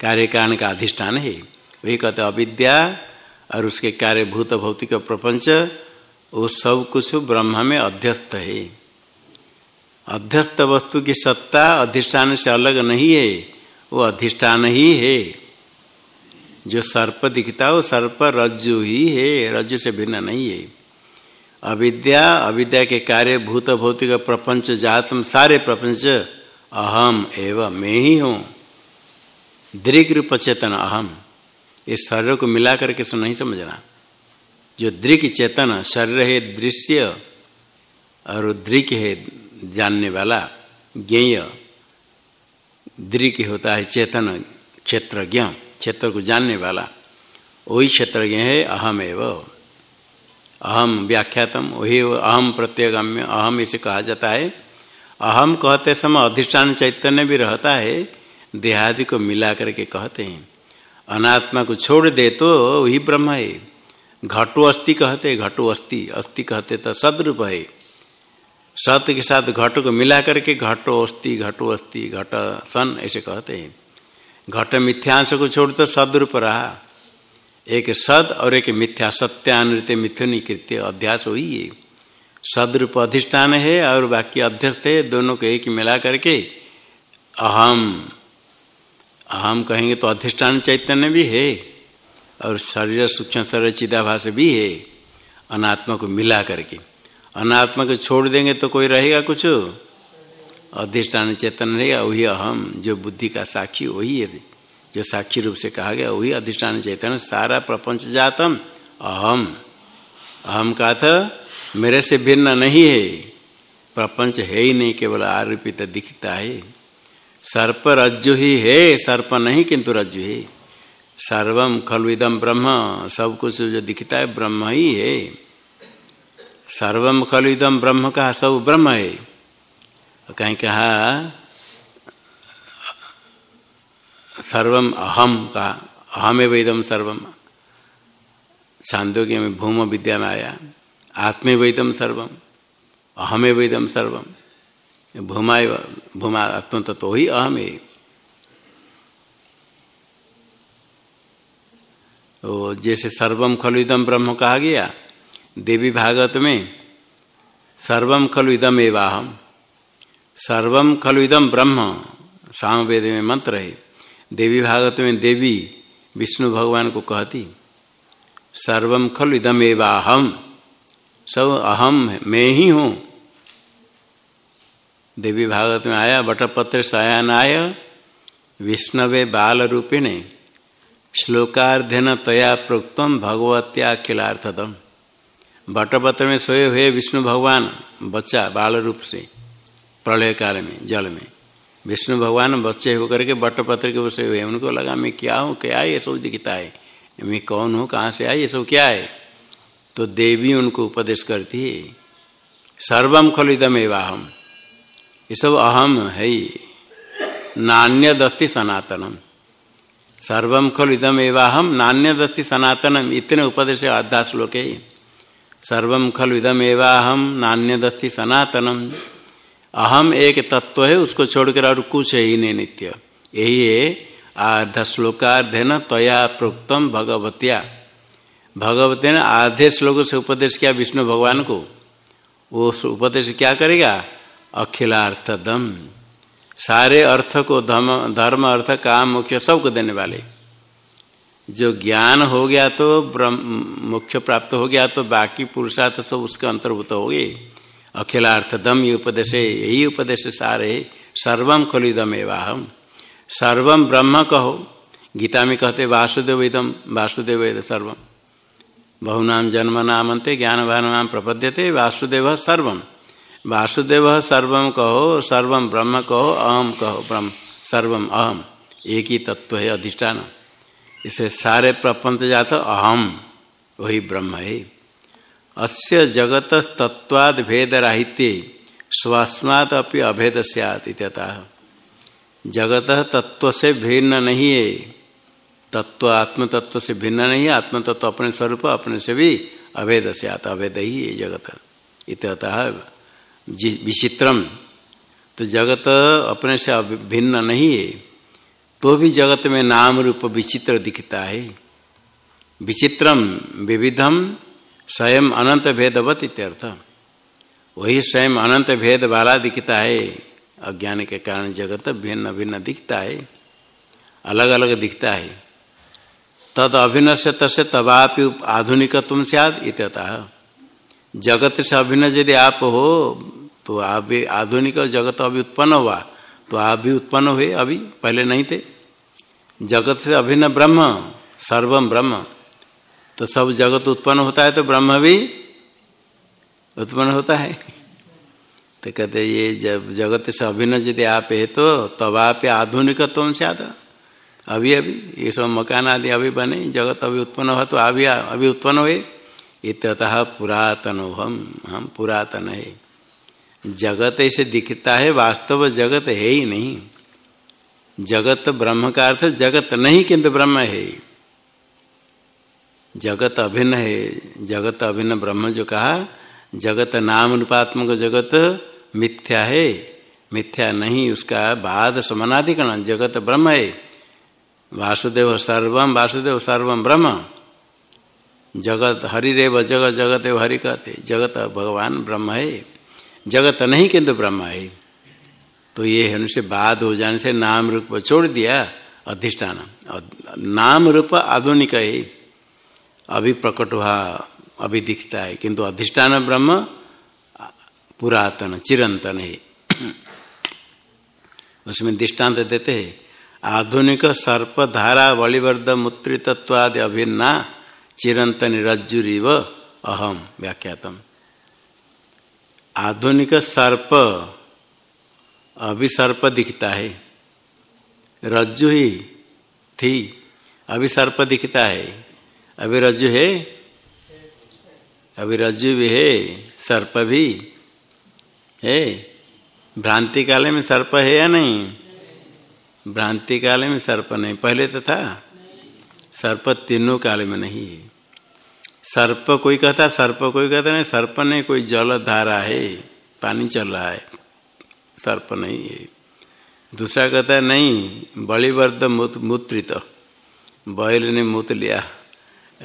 कार्य कारण का अधिष्ठान है। वही कहते, अविद्या और उसके कार्य भूत भौतिक प्रपंच, वो सब कुछ ब्रह्म में अध्यस्त है। अध्यस्त वस्तु की सत्ता अधिष्ठान से अलग नहीं है, वो अधिष्ठान ही है। जो सर्प दिखता वो सर्प रज्जु ही है, रज्जु से भिन्न नहीं है। अविद्या अविद्या के कार्य भूत भौतिक प्रपंच, जातम सारे प्रपंच, अहम एवं मैं ही हूँ। दृग रूप चेतन अहम। इस शरीर को मिला करके सो नहीं समझना जो दृक चेतन, शरीर है दृश्य और दृक है जानने वाला, ज्ञेय। दृक होता है चेतन, क्षेत्रज्ञ, क्षेत्र को जानने वाला। वही क्षेत्रज्ञ है अहम एव अहम व्याख्यातम, वही अहम प्रत्यगम्य अहम इसे कहा जाता है। अहम कहते समय अधिष्ठान चैतन्य भी रहता है, देहादि को मिला करके कहते हैं। अनात्मा को छोड़ दे तो वही ब्रह्म है। घटो अस्थि कहते, घटो अस्थि अस्थि कहते तो सदरूप है। सत्य के साथ घट को मिला करके घटो अस्थि घटो अस्थि, घट सन ऐसे कहते हैं। घट मिथ्यांश को छोड़ तो सदरूप रहा। एक सद और एक मिथ्या सत्यानृत मिथुनी कृत्य अध्यास हुई है। सदरूप अधिष्ठान है और बाकी अध्यस्त है, दोनों को एक मिला करके अहम। अहम कहेंगे तो अधिष्ठान चैतन्य भी है, और शरीर सूक्ष्म शरीर चिदाभास भी है, अनात्मा को मिला करके। अनात्मा को छोड़ देंगे तो कोई रहेगा कुछ? अधिष्ठान चेतन रहेगा, वही अहम, जो बुद्धि का साक्षी, वही है। जो साक्षी रूप से कहा गया, वही अधिष्ठान चैतन्य, सारा प्रपंच जातम, अहम। अहम का था मेरे से भिन्न नहीं है। प्रपंच है ही नहीं, केवल आरोपित दिखता है। सर्प रज्जु ही है, सर्प नहीं किंतु रज्जु है। सर्वम खलु इदम ब्रह्म, सब कुछ जो दिखता है ब्रह्म ही है। सर्वम खलु इदम ब्रह्म का सब ब्रह्म है। कहीं कहा सर्वम अहम का अहम वेदम सर्वम छांदोग्य में भूम विद्या में आया आत्मे वेदम सर्वम अहमे वेदम सर्वम भूमा भूमा आत्म तो ही अहम है। तो जैसे सर्वम खलु इदम ब्रह्म कहा गया, देवी भागवत में, सर्वम खलु इदम एवाहम, सर्वम खलु इदम ब्रह्म, सामवेद में मंत्र है। देवी भागवत में देवी विष्णु भगवान को कहती, सर्वम खलु इदम एवाहम, सब अहम मैं ही हूँ। देवी भागवत में आया बटपत्र सयानाय विष्णवे बाल रूपिणे श्लोकार्धन तया प्रोक्तम भगवत्याखिलार्थदम बटपत्र में सोए हुए विष्णु भगवान, बच्चा बाल रूप से, प्रलय काल में, जल में। विष्णु भगवान बच्चे होकर के बटपत्र के सोए हुए उनको लगा, मैं क्या हूँ? क्या है ये सब दिखता है? मैं कौन हूँ? कहाँ से आए? ये सब क्या है? तो देवी उनको उपदेश करती है सर्वम खलिदम एवाहम ये सब अहम है नान्य दस्ती सनातनम। सर्वम खल इदम एवाहम नान्य दस्ती सनातनम। इतने उपदेश आधा श्लोक है सर्वम खल इदम एवाहम नान्य दस्ती सनातनम। अहम एक तत्व है, उसको छोड़कर और कुछ है ही नहीं नित्य। यही है आधा श्लोकार्धन तया प्रोक्तम भगवत्या। भगवती ने आधे श्लोक से उपदेश किया विष्णु भगवान को। वो उपदेश क्या करेगा? अखिलार्थदम। सारे अर्थ को धर्म धर्म, अर्थ, काम, मुख्य सबको देने वाले। जो ज्ञान हो गया तो ब्रह्म मुख्य प्राप्त हो गया तो बाकी पुरुषार्थ सब उसके अंतर्भूत हो गए। अखिलार्थदम ये उपदेश यही उपदेश सारे। सर्वम खलुदम एवाहम। सर्वम ब्रह्म कहो। गीता में कहते, वासुदेव इदम, वासुदेव सर्वम। बहुनाम जन्म नामंते ज्ञान भान प्रपद्यते, वासुदेव सर्वम। वासुदेव सर्वम कहो सर्वम ब्रह्म कहो अहम कहो, ब्रह्म सर्वम अहम एक ही तत्व है अधिष्ठान। इसे सारे प्रपंच जात अहम वही ब्रह्म है। अस्य जगत तत्वाद भेद राहित्य स्वस्मात् अभेद सैत जगत तत्व से भिन्न नहीं है। तत्व आत्म तत्व से भिन्न नहीं है। आत्म तत्व अपने स्वरूप, अपने से भी अभेद से आता अभेद ही है जगत। इतः विचित्रम। तो जगत अपने से भिन्न नहीं है तो भी जगत में नाम रूप विचित्र दिखता है। विचित्रम, विविधम, स्वयं अनंत भेदवत इत्यर्थ। वही स्वयं अनंत भेद वाला दिखता है। अज्ञान के कारण जगत भिन्न भिन्न दिखता है। अलग अलग दिखता है। तद से तसे तबापि आधुनिक तुम सियाद इत्यतः। जगत से अभिन्न यदि आप हो तो आप भी आधुनिक जगत अभी उत्पन्न हुआ तो आप भी उत्पन्न हुए अभी, पहले नहीं थे। जगत से अभिन्न ब्रह्म सर्वम ब्रह्म। तो सब जगत उत्पन्न होता है तो ब्रह्म भी उत्पन्न होता है। तो कहते ये जब जगत से अभिन्न यदि आप है तो तब आप आधुनिकत्व से आता अभी अभी, ये सब मकान आदि अभी बने, जगत अभी उत्पन्न हुआ तो अभी अभी उत्पन्न हुए। इतः पुरातन हम हम पुरातन है। जगत ऐसे दिखता है, वास्तव जगत है ही नहीं। जगत ब्रह्म का अर्थ, जगत नहीं किंतु ब्रह्म है। जगत अभिन्न है, जगत अभिन्न ब्रह्म जो कहा, जगत नाम रूपात्मक जगत मिथ्या है। मिथ्या नहीं, उसका बाद समानाधिकरण, जगत ब्रह्म है। वासुदेव सर्वम वासुदेव सर्वम ब्रह्म। जगत हरि रेव जगत जगत हरि कहते, जगत भगवान ब्रह्म है, जगत नहीं किंतु ब्रह्म है। तो ये है उनसे बाद हो जाने से नाम रूप छोड़ दिया, अधिष्ठान। नाम रूप आधुनिक है। अभी प्रकट हुआ, अभी दिखता है, किंतु अधिष्ठान ब्रह्म पुरातन, चिरंतन है। [clears throat] उसमें दृष्टांत देते हैं, आधुनिक सर्प धारा बलिवर्द मूत्रितत्वादि अभिन्ना चिरंतन रज्जुरीव अहम व्याख्यातम। आधुनिक सर्प अभी सर्प दिखता है। रज्जु ही थी अभी सर्प दिखता है। अभी रज्जु है अभी रज्जु भी है, सर्प भी है। भ्रांति काले में सर्प है या नहीं? भ्रांति काले में सर्प नहीं, पहले तो था। सर्प तीनों काले में नहीं है। सर्प कोई कहता सर्प कोई कहता नहीं, सर्प नहीं, कोई जल धारा है, पानी चल रहा है। सर्प नहीं है। दूसरा कहता है, नहीं, बलिवर्द मूत, मूत्रित। बैल ने मूत लिया।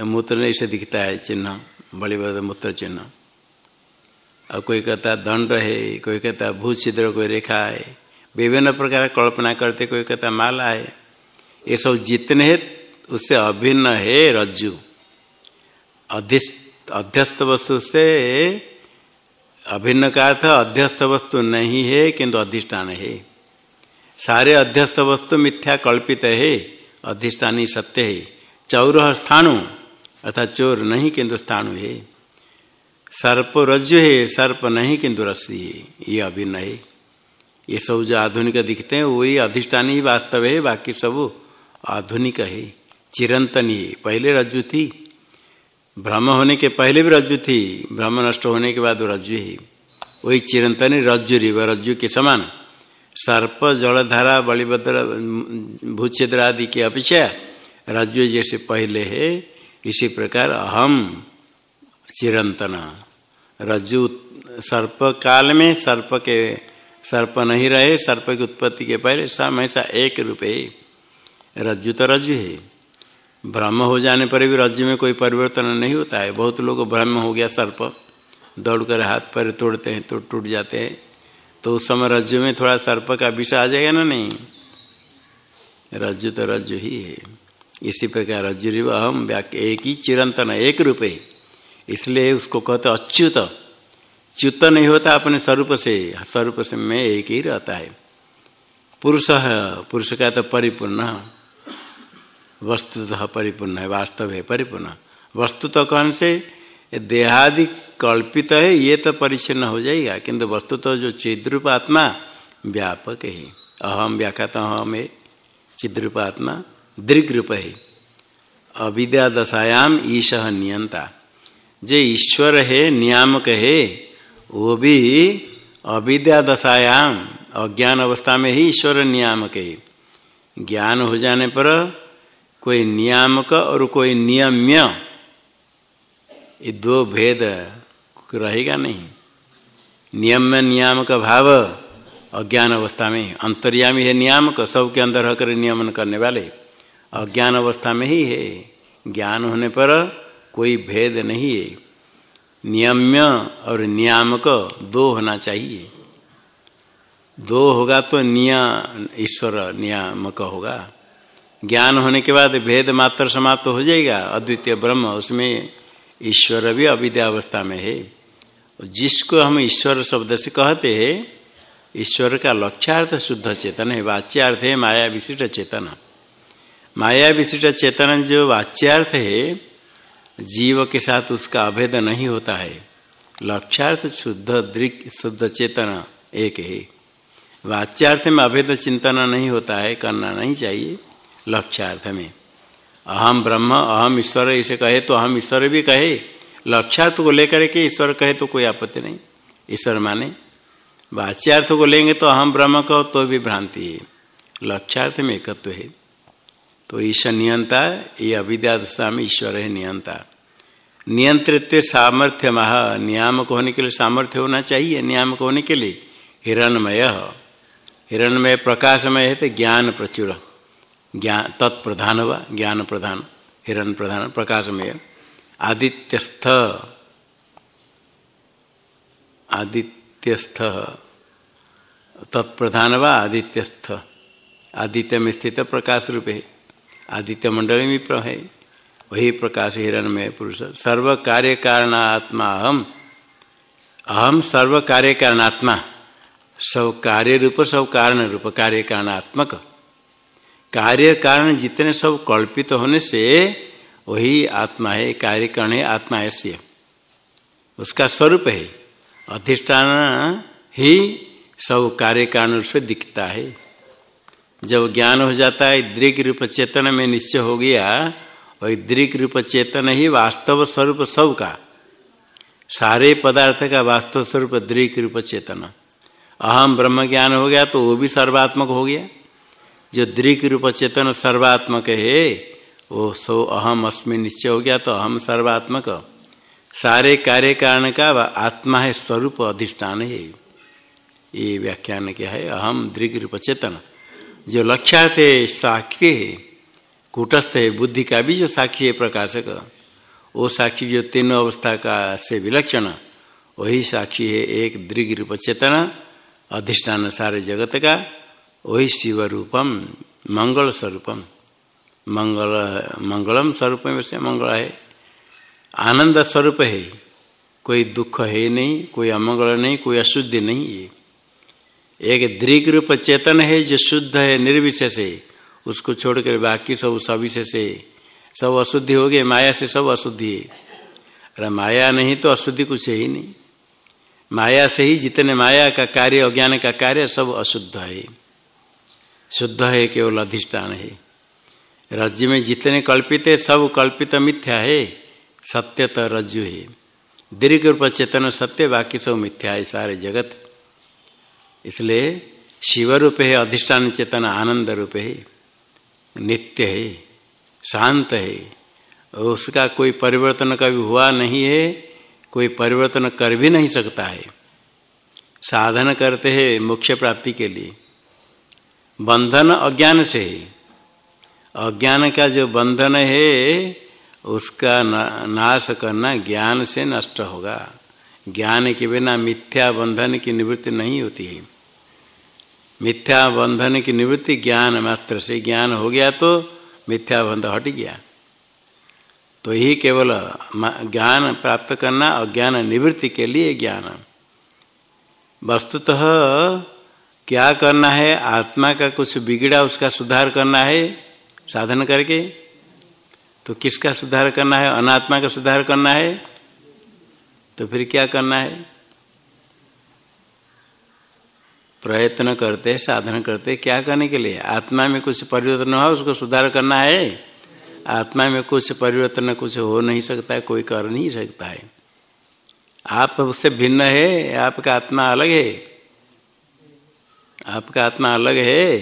मूत्र ने इसे दिखता है चिन्ह, बलिवर्द मूत्र चिन्ह। और कोई कहता है, दंड है, कोई कहता है भूत छिद्र कोई रेखा है। विभिन्न प्रकार कल्पना करते, कोई कहता माला है। ये सब जितने हैं, उससे अभिन्न है रज्जु। अध्यस्त वस्तु से अभिन्न का अर्थ अध्यस्त वस्तु नहीं है, किंतु अधिष्ठान है। सारे अध्यस्त वस्तु मिथ्या कल्पित है, अधिष्ठानी सत्य है। चौर स्थाणु, अर्थात चोर नहीं, किंतु स्थाणु है। सर्प रज्जु है, सर्प नहीं, किंतु रस्सी है, ये अभिन्न है। ये सब जो आधुनिक दिखते हैं, वही अधिष्ठानी ही वास्तव है, बाकी सब आधुनिक है। चिरंतन पहले रज्जु थी ब्रह्म होने के पहले भी रज्जु थी, ब्रह्म नष्ट होने के बाद वो रज्जु ही। वही चिरंतन रज्जु री रज्जु के समान। सर्प, जलधारा बलिभद्र भूचिद्र आदि की अपेक्षा रज्जु जैसे पहले है, इसी प्रकार अहम चिरंतन। रज्जु सर्प काल में सर्प के सर्प नहीं रहे, सर्प की उत्पत्ति के पहले सब हमेशा एक रूप रज्जु तो रज्जु है। ब्रह्म हो जाने पर भी रज्जु में कोई परिवर्तन नहीं होता है। बहुत लोग ब्रह्म हो गया सर्प दौड़ कर हाथ पैर तोड़ते हैं तो टूट जाते हैं। तो उस समय रज्जु में थोड़ा सर्प का विष आ जाएगा ना नहीं? रज्जु तो रज्जु ही है। इसी प्रकार रज्जु अहम व्याख्या एक ही चिरंतन, एक रूप। है इसलिए उसको कहते अच्युत। च्युत नहीं होता अपने स्वरूप से। स्वरूप से में एक ही रहता है। पुरुष है, पुरुष का तो परिपूर्ण। वस्तुतः परिपूर्ण है, वास्तव है, परिपूर्ण। वस्तु तो कौन से? देहादि कल्पित है, ये तो परिच्छिन्न हो जाएगा, किंतु वस्तु तो जो चिद्रूप आत्मा, व्यापक है। अहम व्याख्यात अहम है चिद्रूप आत्मा दीर्घ रूप है। अविद्या दशायाम ईश नियंता। जो ईश्वर है, नियामक है, वो भी अविद्या दशायाम, अज्ञान अवस्था में ही ईश्वर नियामक है। ज्ञान हो जाने पर कोई नियामक और कोई नियम्य, ये दो भेद रहेगा नहीं। नियम नियामक भाव अज्ञान अवस्था में अंतर्यामी है नियामक, सबके अंदर होकर नियमन करने वाले। अज्ञान अवस्था में ही है, ज्ञान होने पर कोई भेद नहीं है। नियम्य और नियामक दो होना चाहिए। दो होगा तो निया, ईश्वर नियामक होगा। ज्ञान होने के बाद भेद मात्र समाप्त हो जाएगा, अद्वितीय ब्रह्म उसमें ईश्वर भी अविद्यावस्था में है। जिसको हम ईश्वर शब्द से कहते हैं, ईश्वर का लक्ष्यार्थ शुद्ध चेतन है, वाच्यार्थ है माया विशिष्ट चेतन। माया विशिष्ट चेतन जो वाच्यार्थ है, जीव के साथ उसका अभेद नहीं होता है। लक्ष्यार्थ शुद्ध, दृक, शुद्ध चेतन एक है। वाच्यार्थ में अभेद चिंतन नहीं होता है, करना नहीं चाहिए। लक्ष्यार्थ में। अहम ब्रह्म अहम ईश्वर, इसे कहे तो अहम ईश्वर भी कहे। लक्ष्यार्थ को लेकर के ईश्वर कहे तो कोई आपत्ति नहीं। ईश्वर माने। वाच्यार्थ को लेंगे तो अहम ब्रह्म कहो तो भी भ्रांति है। लक्ष्यार्थ में एकत्व है। तो ईश्वर नियंता, ये अविद्या में ईश्वर है नियंता। नियंत्रित्व सामर्थ्य मह नियामक होने के लिए सामर्थ्य होना चाहिए, नियामक होने के लिए हिरणमय। हिरणमय प्रकाशमय है तो ज्ञान प्रचुर। ज्ञान तत्प्रधान हुआ ज्ञान प्रधान हिरण प्रधान प्रकाशमय। आदित्यस्थ। आदित्यस्थ। तत्प्रधान व आदित्यस्थ। आदित्य में स्थित प्रकाश रूप है आदित्य मंडल में प्र है। वही प्रकाश हिरण में पुरुष। सर्व कार्य कारणात्मा अहम। अहम सर्व कार्य कारणात्मा सब कार्य रूप सब कारण रूप कार्य कारणात्मक कार्य कारण जितने सब कल्पित होने से, वही आत्मा है कार्य कारण है, आत्मा ऐसे उसका स्वरूप है। अधिष्ठान ही सब कार्य कारण रूप से दिखता है। जब ज्ञान हो जाता है, दृग रूप चेतन में निश्चय हो गया, वही दृग रूप चेतन ही वास्तव स्वरूप सब का सारे पदार्थ का वास्तव स्वरूप दृग रूप चेतन। अहम ब्रह्म ज्ञान हो गया तो वो भी सर्वात्मक हो गया। जो दृक रूप चेतन सर्वात्मक है, वो सो अहम अस्मिन निश्चय हो गया तो अहम सर्वात्मक। सारे कार्य कारण का आत्मा है, स्वरूप अधिष्ठान है। ये व्याख्यान क्या है? अहम दृग रूप चेतन। जो लक्ष्यार्थ है साक्षी है, कूटस्थ है, बुद्धि का भी जो साक्षी है प्रकाशक, वो साक्षी जो तीनों अवस्था का से विलक्षण, वही साक्षी है एक दृग रूप चेतन, अधिष्ठान सारे जगत का। वही शिव रूपम मंगल स्वरूपम। मंगल, मंगलम स्वरूप में से मंगल है। आनंद स्वरूप है। कोई दुख है नहीं, कोई अमंगल नहीं, कोई अशुद्धि नहीं है। एक दृग रूप चेतन है जो शुद्ध है, निर्विशेष है। उसको छोड़कर बाकी सब सविशेष है। सब अशुद्धि हो गए, माया से सब अशुद्धि है। अरे माया नहीं तो अशुद्धि कुछ है ही नहीं। माया से ही जितने माया का कार्य, अज्ञान का कार्य, सब अशुद्ध है। शुद्ध है, केवल अधिष्ठान है। रज्जु में जितने कल्पित है, सब कल्पित मिथ्या है, सत्य तो रज्जु है। दीर्घ रूप चेतन सत्य, बाकी सब मिथ्या है, सारे जगत। इसलिए शिव रूप है, अधिष्ठान चेतन, आनंद रूप है, नित्य है, शांत है। उसका कोई परिवर्तन कभी हुआ नहीं है, कोई परिवर्तन कर भी नहीं सकता है। साधन करते हैं, मोक्ष प्राप्ति के लिए। बंधन अज्ञान से। है अज्ञान का जो बंधन है, उसका नाश करना ज्ञान से नष्ट होगा। ज्ञान के बिना मिथ्या बंधन की निवृत्ति नहीं होती है। मिथ्या बंधन की निवृत्ति ज्ञान मात्र से। ज्ञान हो गया तो मिथ्या बंध हट गया। तो यही केवल ज्ञान प्राप्त करना अज्ञान निवृत्ति के लिए ज्ञान। वस्तुतः क्या करना है? आत्मा का कुछ बिगड़ा उसका सुधार करना है? साधन करके। तो किसका सुधार करना है? अनात्मा का सुधार करना है? तो फिर क्या करना है? प्रयत्न करते, साधन करते, क्या करने के लिए? आत्मा में कुछ परिवर्तन हुआ उसको सुधार करना है? आत्मा में कुछ परिवर्तन, कुछ हो नहीं सकता है कोई कर नहीं सकता है। आप उससे भिन्न है, आपका आत्मा अलग है। आपका आत्मा अलग है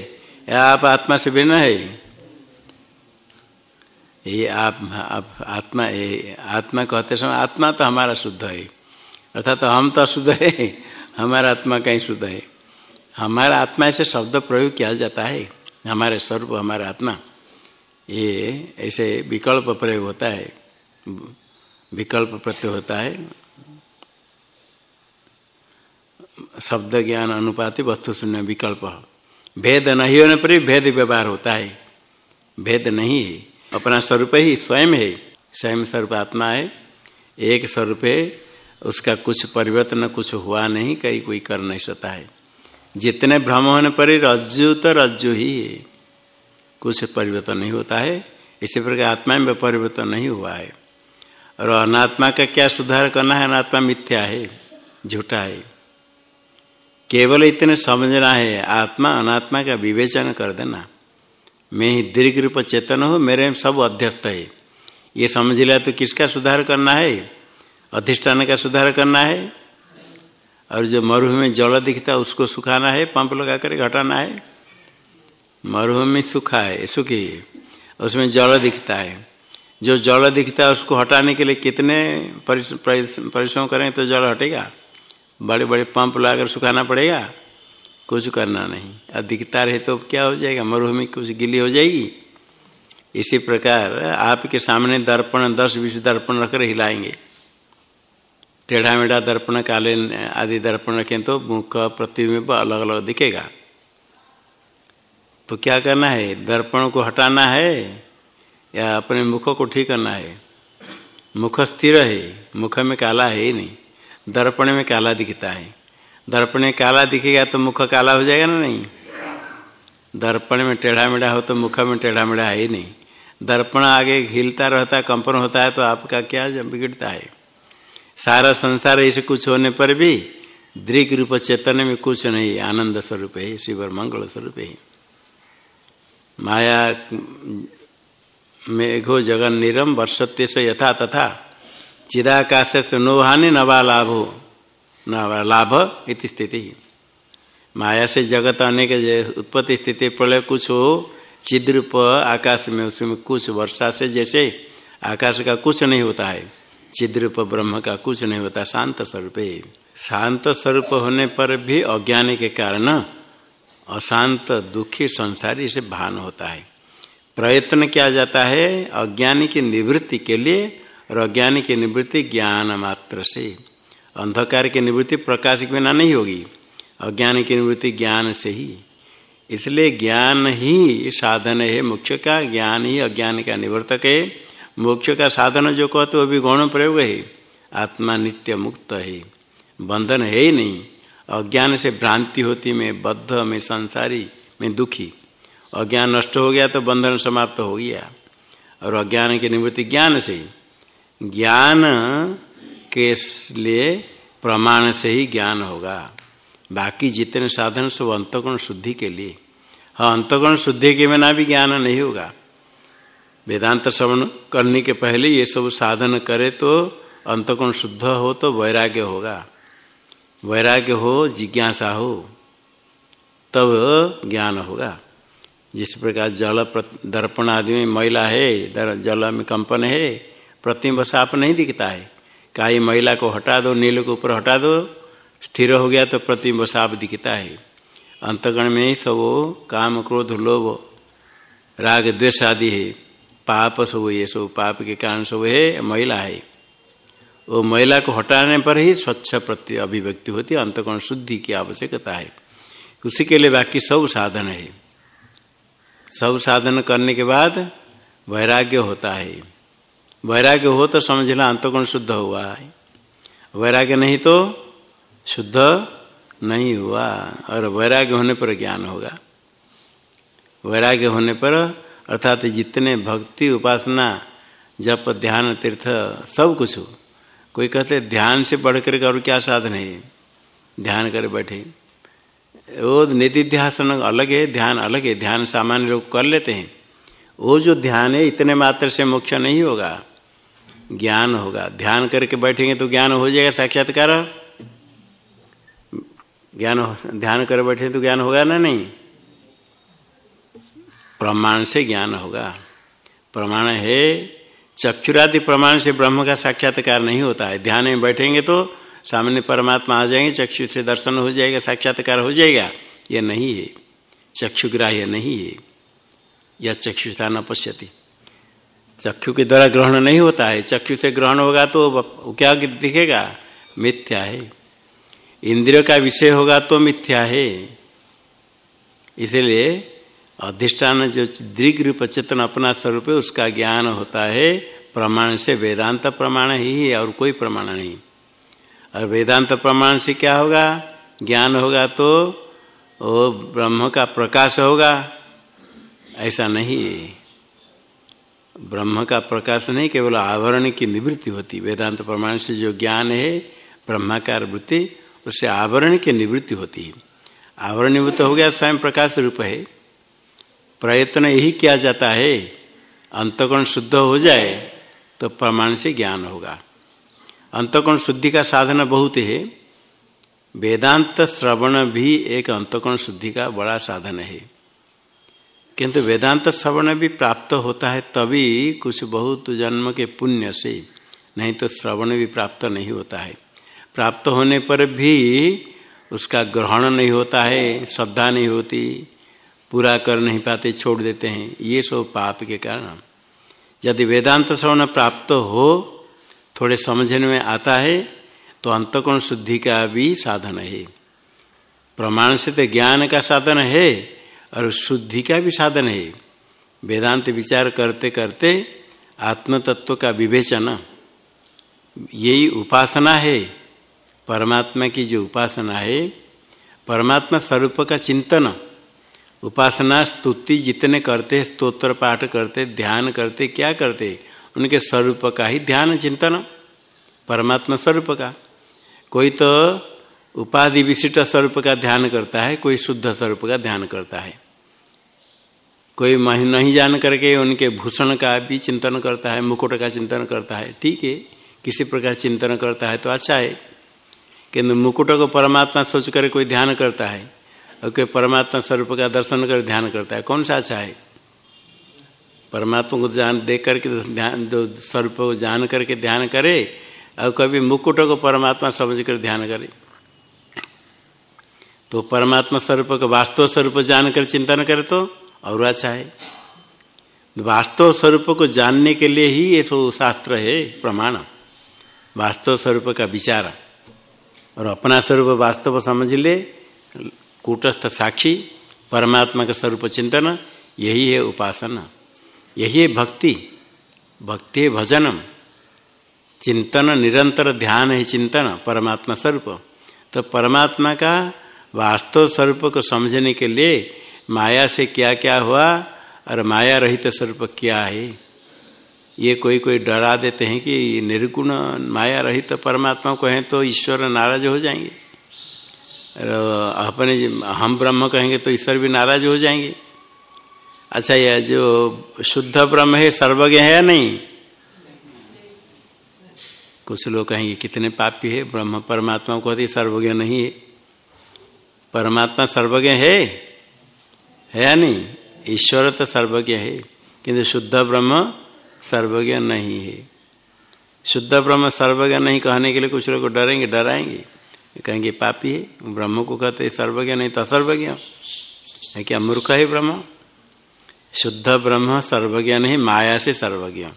या आप आत्मा से भिन्न है? ये आप, आप आत्मा ये आत्मा कहते समय आत्मा तो हमारा शुद्ध है। अर्थात तो हम तो अशुद्ध है हमारा आत्मा कहीं शुद्ध है। हमारा आत्मा ऐसे शब्द प्रयोग किया जाता है हमारे स्वरूप हमारा आत्मा। ये ऐसे विकल्प प्रयोग होता है विकल्प प्रत्यय होता है। शब्द ज्ञान अनुपाति वस्तु शून्य विकल्प। भेद नहीं होने पर भेद व्यवहार होता है। भेद नहीं है, अपना स्वरूप ही स्वयं है। स्वयं स्वरूप आत्मा है, एक स्वरूप है, उसका कुछ परिवर्तन कुछ हुआ नहीं, कहीं कोई कर नहीं सकता है। जितने भ्रम होने पर रज्जु तो रज्जु ही है। कुछ परिवर्तन नहीं होता है, इसी प्रकार आत्मा में परिवर्तन नहीं हुआ है। और अनात्मा का क्या सुधार करना है? अनात्मा मिथ्या है, झूठा है। केवल इतने समझना है, आत्मा अनात्मा का विवेचन कर देना। मैं ही दीर्घ रूप चेतन हूँ, मेरे में सब अध्यस्त है। ये समझ लिया तो किसका सुधार करना है? अधिष्ठान का सुधार करना है? और जो मरुभूमि में जल दिखता है, उसको सुखाना है, पंप लगा कर घटाना है? मरुभूमि सुखा है, सुखी है। उसमें जल दिखता है। जो जल दिखता है, उसको हटाने के लिए कितने परिश्रम करें तो जल हटेगा? बड़े बड़े पंप लगाकर सुखाना पड़ेगा? कुछ करना नहीं। दिखता रहे तो क्या हो जाएगा? मरुभूमि कुछ गिली हो जाएगी? इसी प्रकार आपके सामने दर्पण, दस बीस दर्पण रखकर हिलाएँगे। टेढ़ा मेढ़ा दर्पण, काले आदि दर्पण रखें तो मुख प्रतिबिंब अलग अलग दिखेगा। तो क्या करना है? दर्पण को हटाना है या अपने मुख को ठीक करना है? मुख स्थिर है, मुख में काला है ही नहीं। दर्पण में काला दिखता है। दर्पण में काला दिखेगा तो मुख काला हो जाएगा ना नहीं? दर्पण में टेढ़ा मेढ़ा हो तो मुख में टेढ़ा मेढ़ा है ही नहीं। दर्पण आगे हिलता रहता है कंपन होता है तो आपका क्या बिगड़ता है? सारा संसार ऐसे कुछ होने पर भी दृग रूप चेतन में कुछ नहीं, आनंद स्वरूप है, शिवर मंगल स्वरूप है। माया मेघो जगन निरम वर्षत्व से यथा तथा चिदाकाश से नो हानि नवा लाभो न लाभ इति स्थिति। माया से जगत आने के उत्पत्ति स्थिति प्रलय कुछ हो, चिद्रूप आकाश में, उसमें कुछ वर्षा से जैसे आकाश का कुछ नहीं होता है, चिद्रूप ब्रह्म का कुछ नहीं होता, शांत स्वरूप। शांत स्वरूप होने पर भी अज्ञान के कारण अशांत दुखी संसारी से भान होता है। प्रयत्न किया जाता है अज्ञानी की निवृत्ति के लिए और अज्ञान की निवृत्ति ज्ञान मात्र से। अंधकार की निवृत्ति प्रकाश के बिना नहीं होगी, अज्ञान की निवृत्ति ज्ञान से ही। इसलिए ज्ञान ही साधन है, मोक्ष का ज्ञान ही अज्ञान का निवर्तक है। मोक्ष का साधन जो कहते वो भी गौण प्रयोग है। आत्मा नित्य मुक्त है, बंधन है ही नहीं। अज्ञान से भ्रांति होती मैं, बद्ध में, संसारी में दुखी। अज्ञान नष्ट हो गया तो बंधन समाप्त हो गया। और अज्ञान की निवृत्ति ज्ञान से ज्ञान के लिए प्रमाण से ही ज्ञान होगा। बाकी जितने साधन सब अंतगुण शुद्धि के लिए। हाँ अंतगुण शुद्धि के बिना भी ज्ञान नहीं होगा। वेदांत श्रवण करने के पहले ये सब साधन करे तो अंतकोण शुद्ध हो तो वैराग्य होगा। वैराग्य हो, जिज्ञासा हो, तब ज्ञान होगा। जिस प्रकार जल दर्पण आदि में महिला है जल में कंपन है प्रतिम्ब साफ़ नहीं दिखता है। काई महिला को हटा दो, नील को ऊपर हटा दो, स्थिर हो गया तो प्रतिम्ब साफ़ दिखता है। अंतगण में ही सब काम, क्रोध, लोभ, राग, द्वेष आदि है। पाप सब ये सब पाप के कारण सब है, महिला है। वो महिला को हटाने पर ही स्वच्छ प्रति अभिव्यक्ति होती है अंतकोण शुद्धि की आवश्यकता है। उसी के लिए बाकी सब साधन है। सब साधन करने के बाद वैराग्य होता है। वैराग्य हो तो समझ समझना अंतकोण शुद्ध हुआ है। वैराग्य नहीं तो शुद्ध नहीं हुआ, और वैराग्य होने पर ज्ञान होगा। वैराग्य होने पर अर्थात जितने भक्ति, उपासना, जप, ध्यान, तीर्थ सब कुछ हो। कोई कहते ध्यान से बढ़ कर और क्या साधन है? ध्यान कर बैठे। वो निधिध्यासन अलग है, ध्यान अलग है। ध्यान सामान्य लोग कर लेते हैं। वो जो ध्यान है, इतने मात्र से मोक्ष नहीं होगा। ज्ञान होगा। ध्यान करके बैठेंगे तो ज्ञान हो जाएगा साक्षात्कार। ज्ञान ध्यान कर बैठे तो ज्ञान होगा ना नहीं? प्रमाण से ज्ञान होगा। प्रमाण है, चक्षुरादि प्रमाण से ब्रह्म का साक्षात्कार नहीं होता है। ध्यान में बैठेंगे तो सामने परमात्मा आ जाएँगे, चक्षु से दर्शन हो जाएगा, साक्षात्कार हो जाएगा। यह नहीं है। चक्षुग्राह्य नहीं है। यह चक्षुता न पश्यति चक्षु के द्वारा ग्रहण नहीं होता है। चक्षु से ग्रहण होगा तो क्या दिखेगा? मिथ्या है। इंद्रियों का विषय होगा तो मिथ्या है। इसलिए अधिष्ठान जो दृग रूप चेतन अपना स्वरूप है, उसका ज्ञान होता है। प्रमाण से वेदांत प्रमाण ही है और कोई प्रमाण नहीं। और वेदांत प्रमाण से क्या होगा? ज्ञान होगा तो वो ब्रह्म का प्रकाश होगा। ऐसा नहीं है। ब्रह्म का प्रकाश नहीं, केवल आवरण की निवृत्ति होती। वेदांत प्रमाण से जो ज्ञान है, ब्रह्माकार वृत्ति, उससे आवरण की निवृत्ति होती है। आवरण निवृत्त हो गया, स्वयं प्रकाश रूप है। प्रयत्न यही किया जाता है, अंतकोण शुद्ध हो जाए तो प्रमाण से ज्ञान होगा। अंतकोण शुद्धि का साधन बहुत है। वेदांत श्रवण भी एक अंतकोण शुद्धि का बड़ा साधन है। किंतु वेदांत श्रवण भी प्राप्त होता है तभी कुछ बहुत जन्म के पुण्य से, नहीं तो श्रवण भी प्राप्त नहीं होता है। प्राप्त होने पर भी उसका ग्रहण नहीं होता है, श्रद्धा नहीं होती, पूरा कर नहीं पाते, छोड़ देते हैं, ये सब पाप के कारण। यदि वेदांत श्रवण प्राप्त हो, थोड़े समझने में आता है तो अंतकोण शुद्धि का भी साधन है। प्रमाण से तो ज्ञान का साधन है और शुद्धि का भी साधन है। वेदांत विचार करते करते आत्म तत्व का विवेचन, यही उपासना है। परमात्मा की जो उपासना है, परमात्मा स्वरूप का चिंतन, उपासना स्तुति जितने करते, स्तोत्र पाठ करते, ध्यान करते, क्या करते, उनके स्वरूप का ही ध्यान चिंतन, परमात्मा स्वरूप का। कोई तो उपाधि विशिष्ट स्वरूप का ध्यान करता है, कोई शुद्ध स्वरूप का ध्यान करता है। कोई नहीं जान करके उनके भूषण का भी चिंतन करता है, मुकुट का चिंतन करता है। ठीक है, किसी प्रकार चिंतन करता है तो अच्छा है। किंतु मुकुट को परमात्मा सोच कर कोई ध्यान करता है, और कोई परमात्मा स्वरूप का दर्शन कर ध्यान करता है, कौन सा अच्छा है? परमात्मा को जान, देख करके ध्यान, जो स्वरूप को जान करके ध्यान करे, और कभी मुकुट को परमात्मा समझ कर ध्यान करे। तो परमात्मा स्वरूप का वास्तव स्वरूप जानकर चिंतन करे तो और अच्छा है वास्तव स्वरूप को जानने के लिए ही ये सो शास्त्र है, प्रमाण। वास्तव स्वरूप का विचार। और अपना स्वरूप वास्तव समझ ले, कूटस्थ साक्षी, परमात्मा का स्वरूप चिंतन, यही है उपासना। यही है भक्ति। भक्ति है भजनम। चिंतन निरंतर ध्यान है चिंतन, परमात्मा स्वरूप। तो परमात्मा का वास्तव स्वरूप को समझने के लिए माया से क्या क्या हुआ? और माया रहित स्वरूप क्या है? ये कोई कोई डरा देते हैं कि निर्गुण माया रहित परमात्मा को हैं तो ईश्वर नाराज़ हो जाएँगे। अपने हम ब्रह्म कहेंगे तो ईश्वर भी नाराज़ हो जाएँगे। अच्छा यह जो शुद्ध ब्रह्म है, सर्वज्ञ है या नहीं? कुछ लोग कहेंगे, कितने पापी है, ब्रह्म परमात्मा को सर्वज्ञ नहीं है। परमात्मा सर्वज्ञ है? है या नहीं? ईश्वर तो सर्वज्ञ है, किंतु शुद्ध ब्रह्म सर्वज्ञ नहीं है। शुद्ध ब्रह्म सर्वज्ञ नहीं कहने के लिए कुछ लोग डरेंगे, डराएँगे। कहेंगे, पापी है, ब्रह्म को कहते सर्वज्ञ, नहीं तो असर्वज्ञ। है क्या मूर्ख है ब्रह्म? शुद्ध ब्रह्म सर्वज्ञ नहीं, माया से सर्वज्ञ।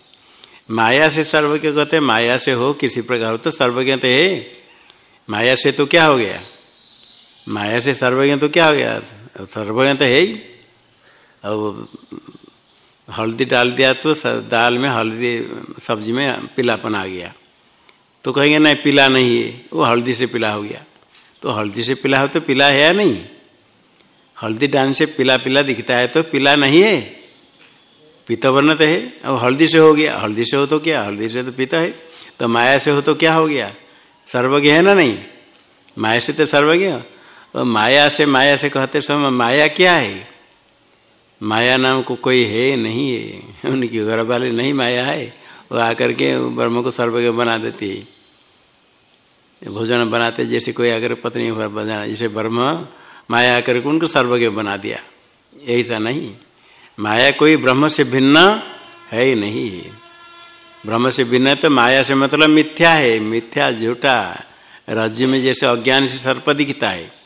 माया से सर्वज्ञ कहते माया से हो किसी प्रकार हो तो सर्वज्ञ तो है। माया से तो क्या हो गया? माया से सर्वज्ञ तो क्या हो गया? सर्वज्ञ तो है ही और हल्दी डाल दिया तो दाल में हल्दी सब्ज़ी में पीलापन आ गया तो कहेंगे नहीं पीला नहीं है वो हल्दी से पीला हो गया तो हल्दी से पीला हो तो पीला है या नहीं हल्दी डालने से पीला पीला दिखता है तो पीला नहीं है पीता तो है अब हल्दी से हो गया हल्दी से हो तो क्या हल्दी से तो पीता है तो माया से हो तो क्या हो गया सर्वज्ञ है ना नहीं माया से तो सर्वज्ञ तो माया से माया से कहते समय माया क्या है? माया नाम को कोई है नहीं है। उनकी घर वाले नहीं माया है। वो आकर के ब्रह्म को सर्वज्ञ बना देती है। भोजन बनाते जैसे कोई अगर पत्नी बना, जैसे ब्रह्म माया आकर के उनको सर्वज्ञ बना दिया। ऐसा नहीं। माया कोई ब्रह्म से भिन्न है ही नहीं। है ब्रह्म से भिन्न तो माया से मतलब मिथ्या है। मिथ्या, झूठा, राज्य में जैसे अज्ञान से सर्प दिखता है।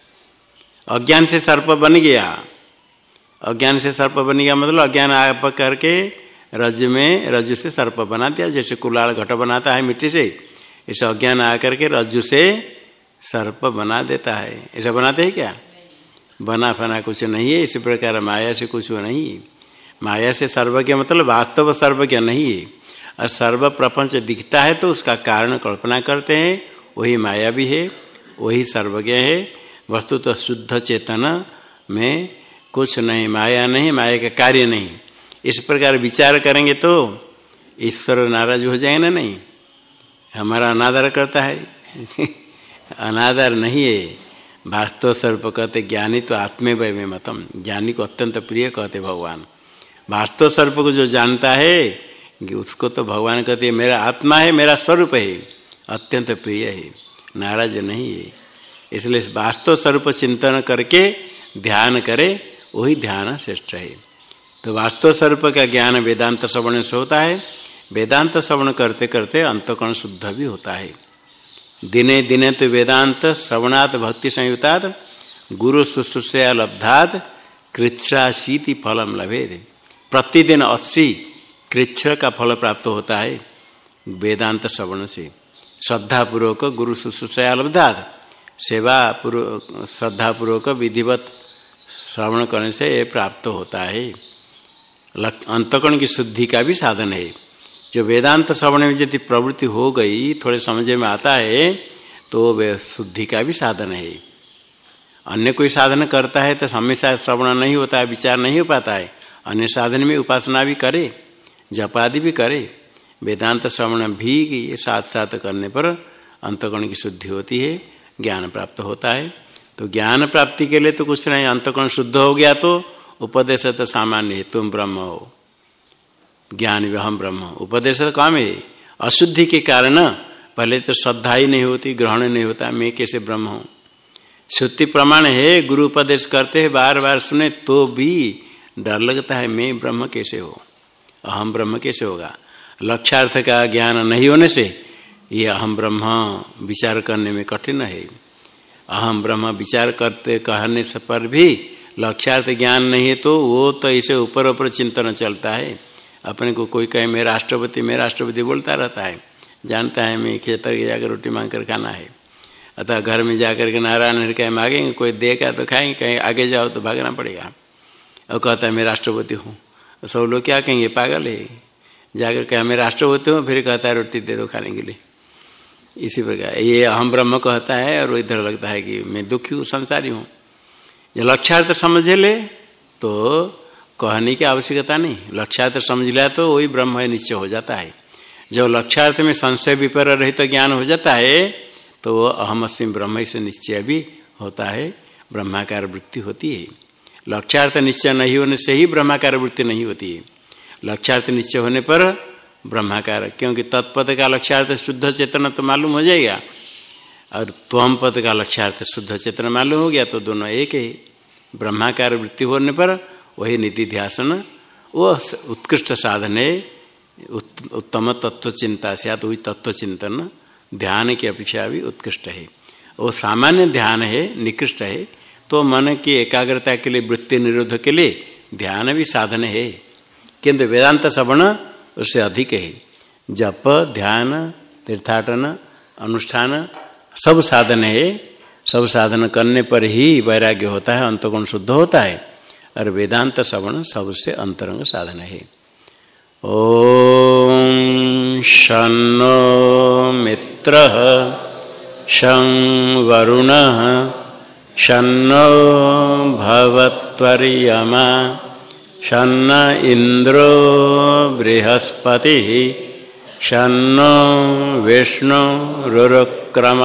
अज्ञान से सर्प बन गया। अज्ञान से सर्प बन गया मतलब अज्ञान आप करके रज में रज्जु से सर्प बना दिया, जैसे कुलाल घट बनाता है मिट्टी से इसे अज्ञान आकर के रज्जु से सर्प बना देता है। ऐसा बनाते हैं क्या? बना फना कुछ नहीं है, इसी प्रकार माया से कुछ नहीं है। माया से सर्वज्ञ मतलब वास्तव सर्वज्ञ नहीं है। और सर्व प्रपंच दिखता है तो उसका कारण कल्पना करते हैं, वही माया भी है, वही सर्वज्ञ है वस्तु तो शुद्ध चेतन में कुछ नहीं, माया नहीं, माया का कार्य नहीं। इस प्रकार विचार करेंगे तो ईश्वर नाराज़ हो जाएगा ना नहीं? हमारा अनादर करता है। [laughs] अनादर नहीं है। वास्तव सर्प कहते, ज्ञानी तो आत्मे वय में मतम। ज्ञानी को अत्यंत प्रिय कहते भगवान। वास्तव स्वरूप को जो जानता है, कि उसको तो भगवान कहते मेरा आत्मा है, मेरा स्वरूप है। अत्यंत प्रिय है। नाराज़ नहीं है। इसलिए वास्तव स्वरूप चिंतन करके ध्यान करे, वही ध्यान श्रेष्ठ है। तो वास्तव स्वरूप का ज्ञान वेदांत श्रवण से होता है। वेदांत श्रवण करते करते अंतकरण शुद्ध भी होता है। दिने दिने तो वेदांत श्रवणात् भक्ति संयुक्तात् गुरु शुश्रूषया लब्धात्, कृच्छ्राशीति फलम लभे प्रतिदिन अस्सी कृच्छ का फल प्राप्त होता है वेदांत श्रवण से। श्रद्धापूर्वक गुरु शुश्रूषया लब्धात् सेवा पूर्व श्रद्धापूर्वक विधिवत श्रवण करने से ये प्राप्त होता है। अंतकरण की शुद्धि का भी साधन है। जो वेदांत श्रवण में यदि प्रवृत्ति हो गई, थोड़े समझ में आता है तो वे शुद्धि का भी साधन है। अन्य कोई साधन करता है तो हमेशा श्रवण नहीं होता है विचार नहीं हो पाता है। अन्य साधन में उपासना भी करे जपादि भी करे। वेदांत श्रवण भी साथ साथ करने पर अंतकरण की शुद्धि होती है। ज्ञान प्राप्त होता है। तो ज्ञान प्राप्ति के लिए तो कुछ नहीं, अंतकरण शुद्ध हो गया तो उपदेश तो सामान्य है, तुम ब्रह्म हो। ज्ञान व्यहम ब्रह्म, उपदेश तो काम है। अशुद्धि के कारण पहले तो श्रद्धा ही नहीं होती, ग्रहण नहीं होता, मैं कैसे ब्रह्म हूँ? श्रुति प्रमाण है, गुरु उपदेश करते हैं बार बार सुने तो भी डर लगता है, मैं ब्रह्म कैसे हो? अहम ब्रह्म कैसे होगा? लक्ष्यार्थ का ज्ञान नहीं होने से ये अहम ब्रह्म विचार करने में कठिन है। अहम ब्रह्म विचार करते कहने से पर भी लक्ष्यार्थ ज्ञान नहीं है तो वो तो इसे ऊपर ऊपर चिंतन चलता है। अपने को कोई कहे, मैं राष्ट्रपति मैं राष्ट्रपति, बोलता रहता है। जानता है, मैं खेतर के जाकर रोटी मांग कर खाना है। अतः घर में जाकर के नारायण कहीं, मांगेंगे? कोई देगा तो खाएँगे? कहीं आगे जाओ तो भागना पड़ेगा। और कहता है, मैं राष्ट्रपति हूँ। तो सब लोग क्या कहेंगे, पागल है। जाकर कहा, मैं राष्ट्रपति हूँ। फिर कहता है, रोटी दे दो खाने के लिए। इसी प्रकार। ये अहम ब्रह्म कहता है और इधर लगता है कि मैं दुखी हूँ, संसारी हूँ। ये लक्ष्यार्थ समझ ले तो कहने की आवश्यकता नहीं। लक्ष्यार्थ समझ लिया तो वही ब्रह्म है, निश्चय हो जाता है। जब लक्ष्यार्थ में संशय, विपर रहित तो ज्ञान हो जाता है तो वो अहम सिंह ब्रह्म से निश्चय भी होता है, ब्रह्माकार वृत्ति होती है। लक्ष्यार्थ निश्चय नहीं होने से ही ब्रह्माकार वृत्ति नहीं होती है। लक्ष्यार्थ निश्चय होने पर ब्रह्माकार, क्योंकि तत्पद का लक्ष्यार्थ शुद्ध चेतन तो मालूम हो जाएगा। और त्वम पद का लक्ष्यार्थ शुद्ध चेतन मालूम हो गया तो दोनों एक ही। ब्रह्माकार वृत्ति होने पर वही निधि ध्यासन, वो उत्कृष्ट साधन है। उत्तम तत्व चिंता से तो वही तत्व चिंतन ध्यान की अपेक्षा भी उत्कृष्ट है। वो सामान्य ध्यान है, निकृष्ट है। तो मन की एकाग्रता के लिए, वृत्ति निरोध के लिए ध्यान भी साधन है। किंतु वेदांत श्रवण उससे अधिक है। जप, ध्यान, तीर्थाटन, अनुष्ठान सब साधन है। सब साधन करने पर ही वैराग्य होता है, अंतगुण शुद्ध होता है। और वेदांत श्रवण सबसे अंतरंग साधन है। ओम शनो मित्र शं वरुण शनो भवत्वर्यमा शन्न इंद्रो बृहस्पति शनो विष्णु रुक्रम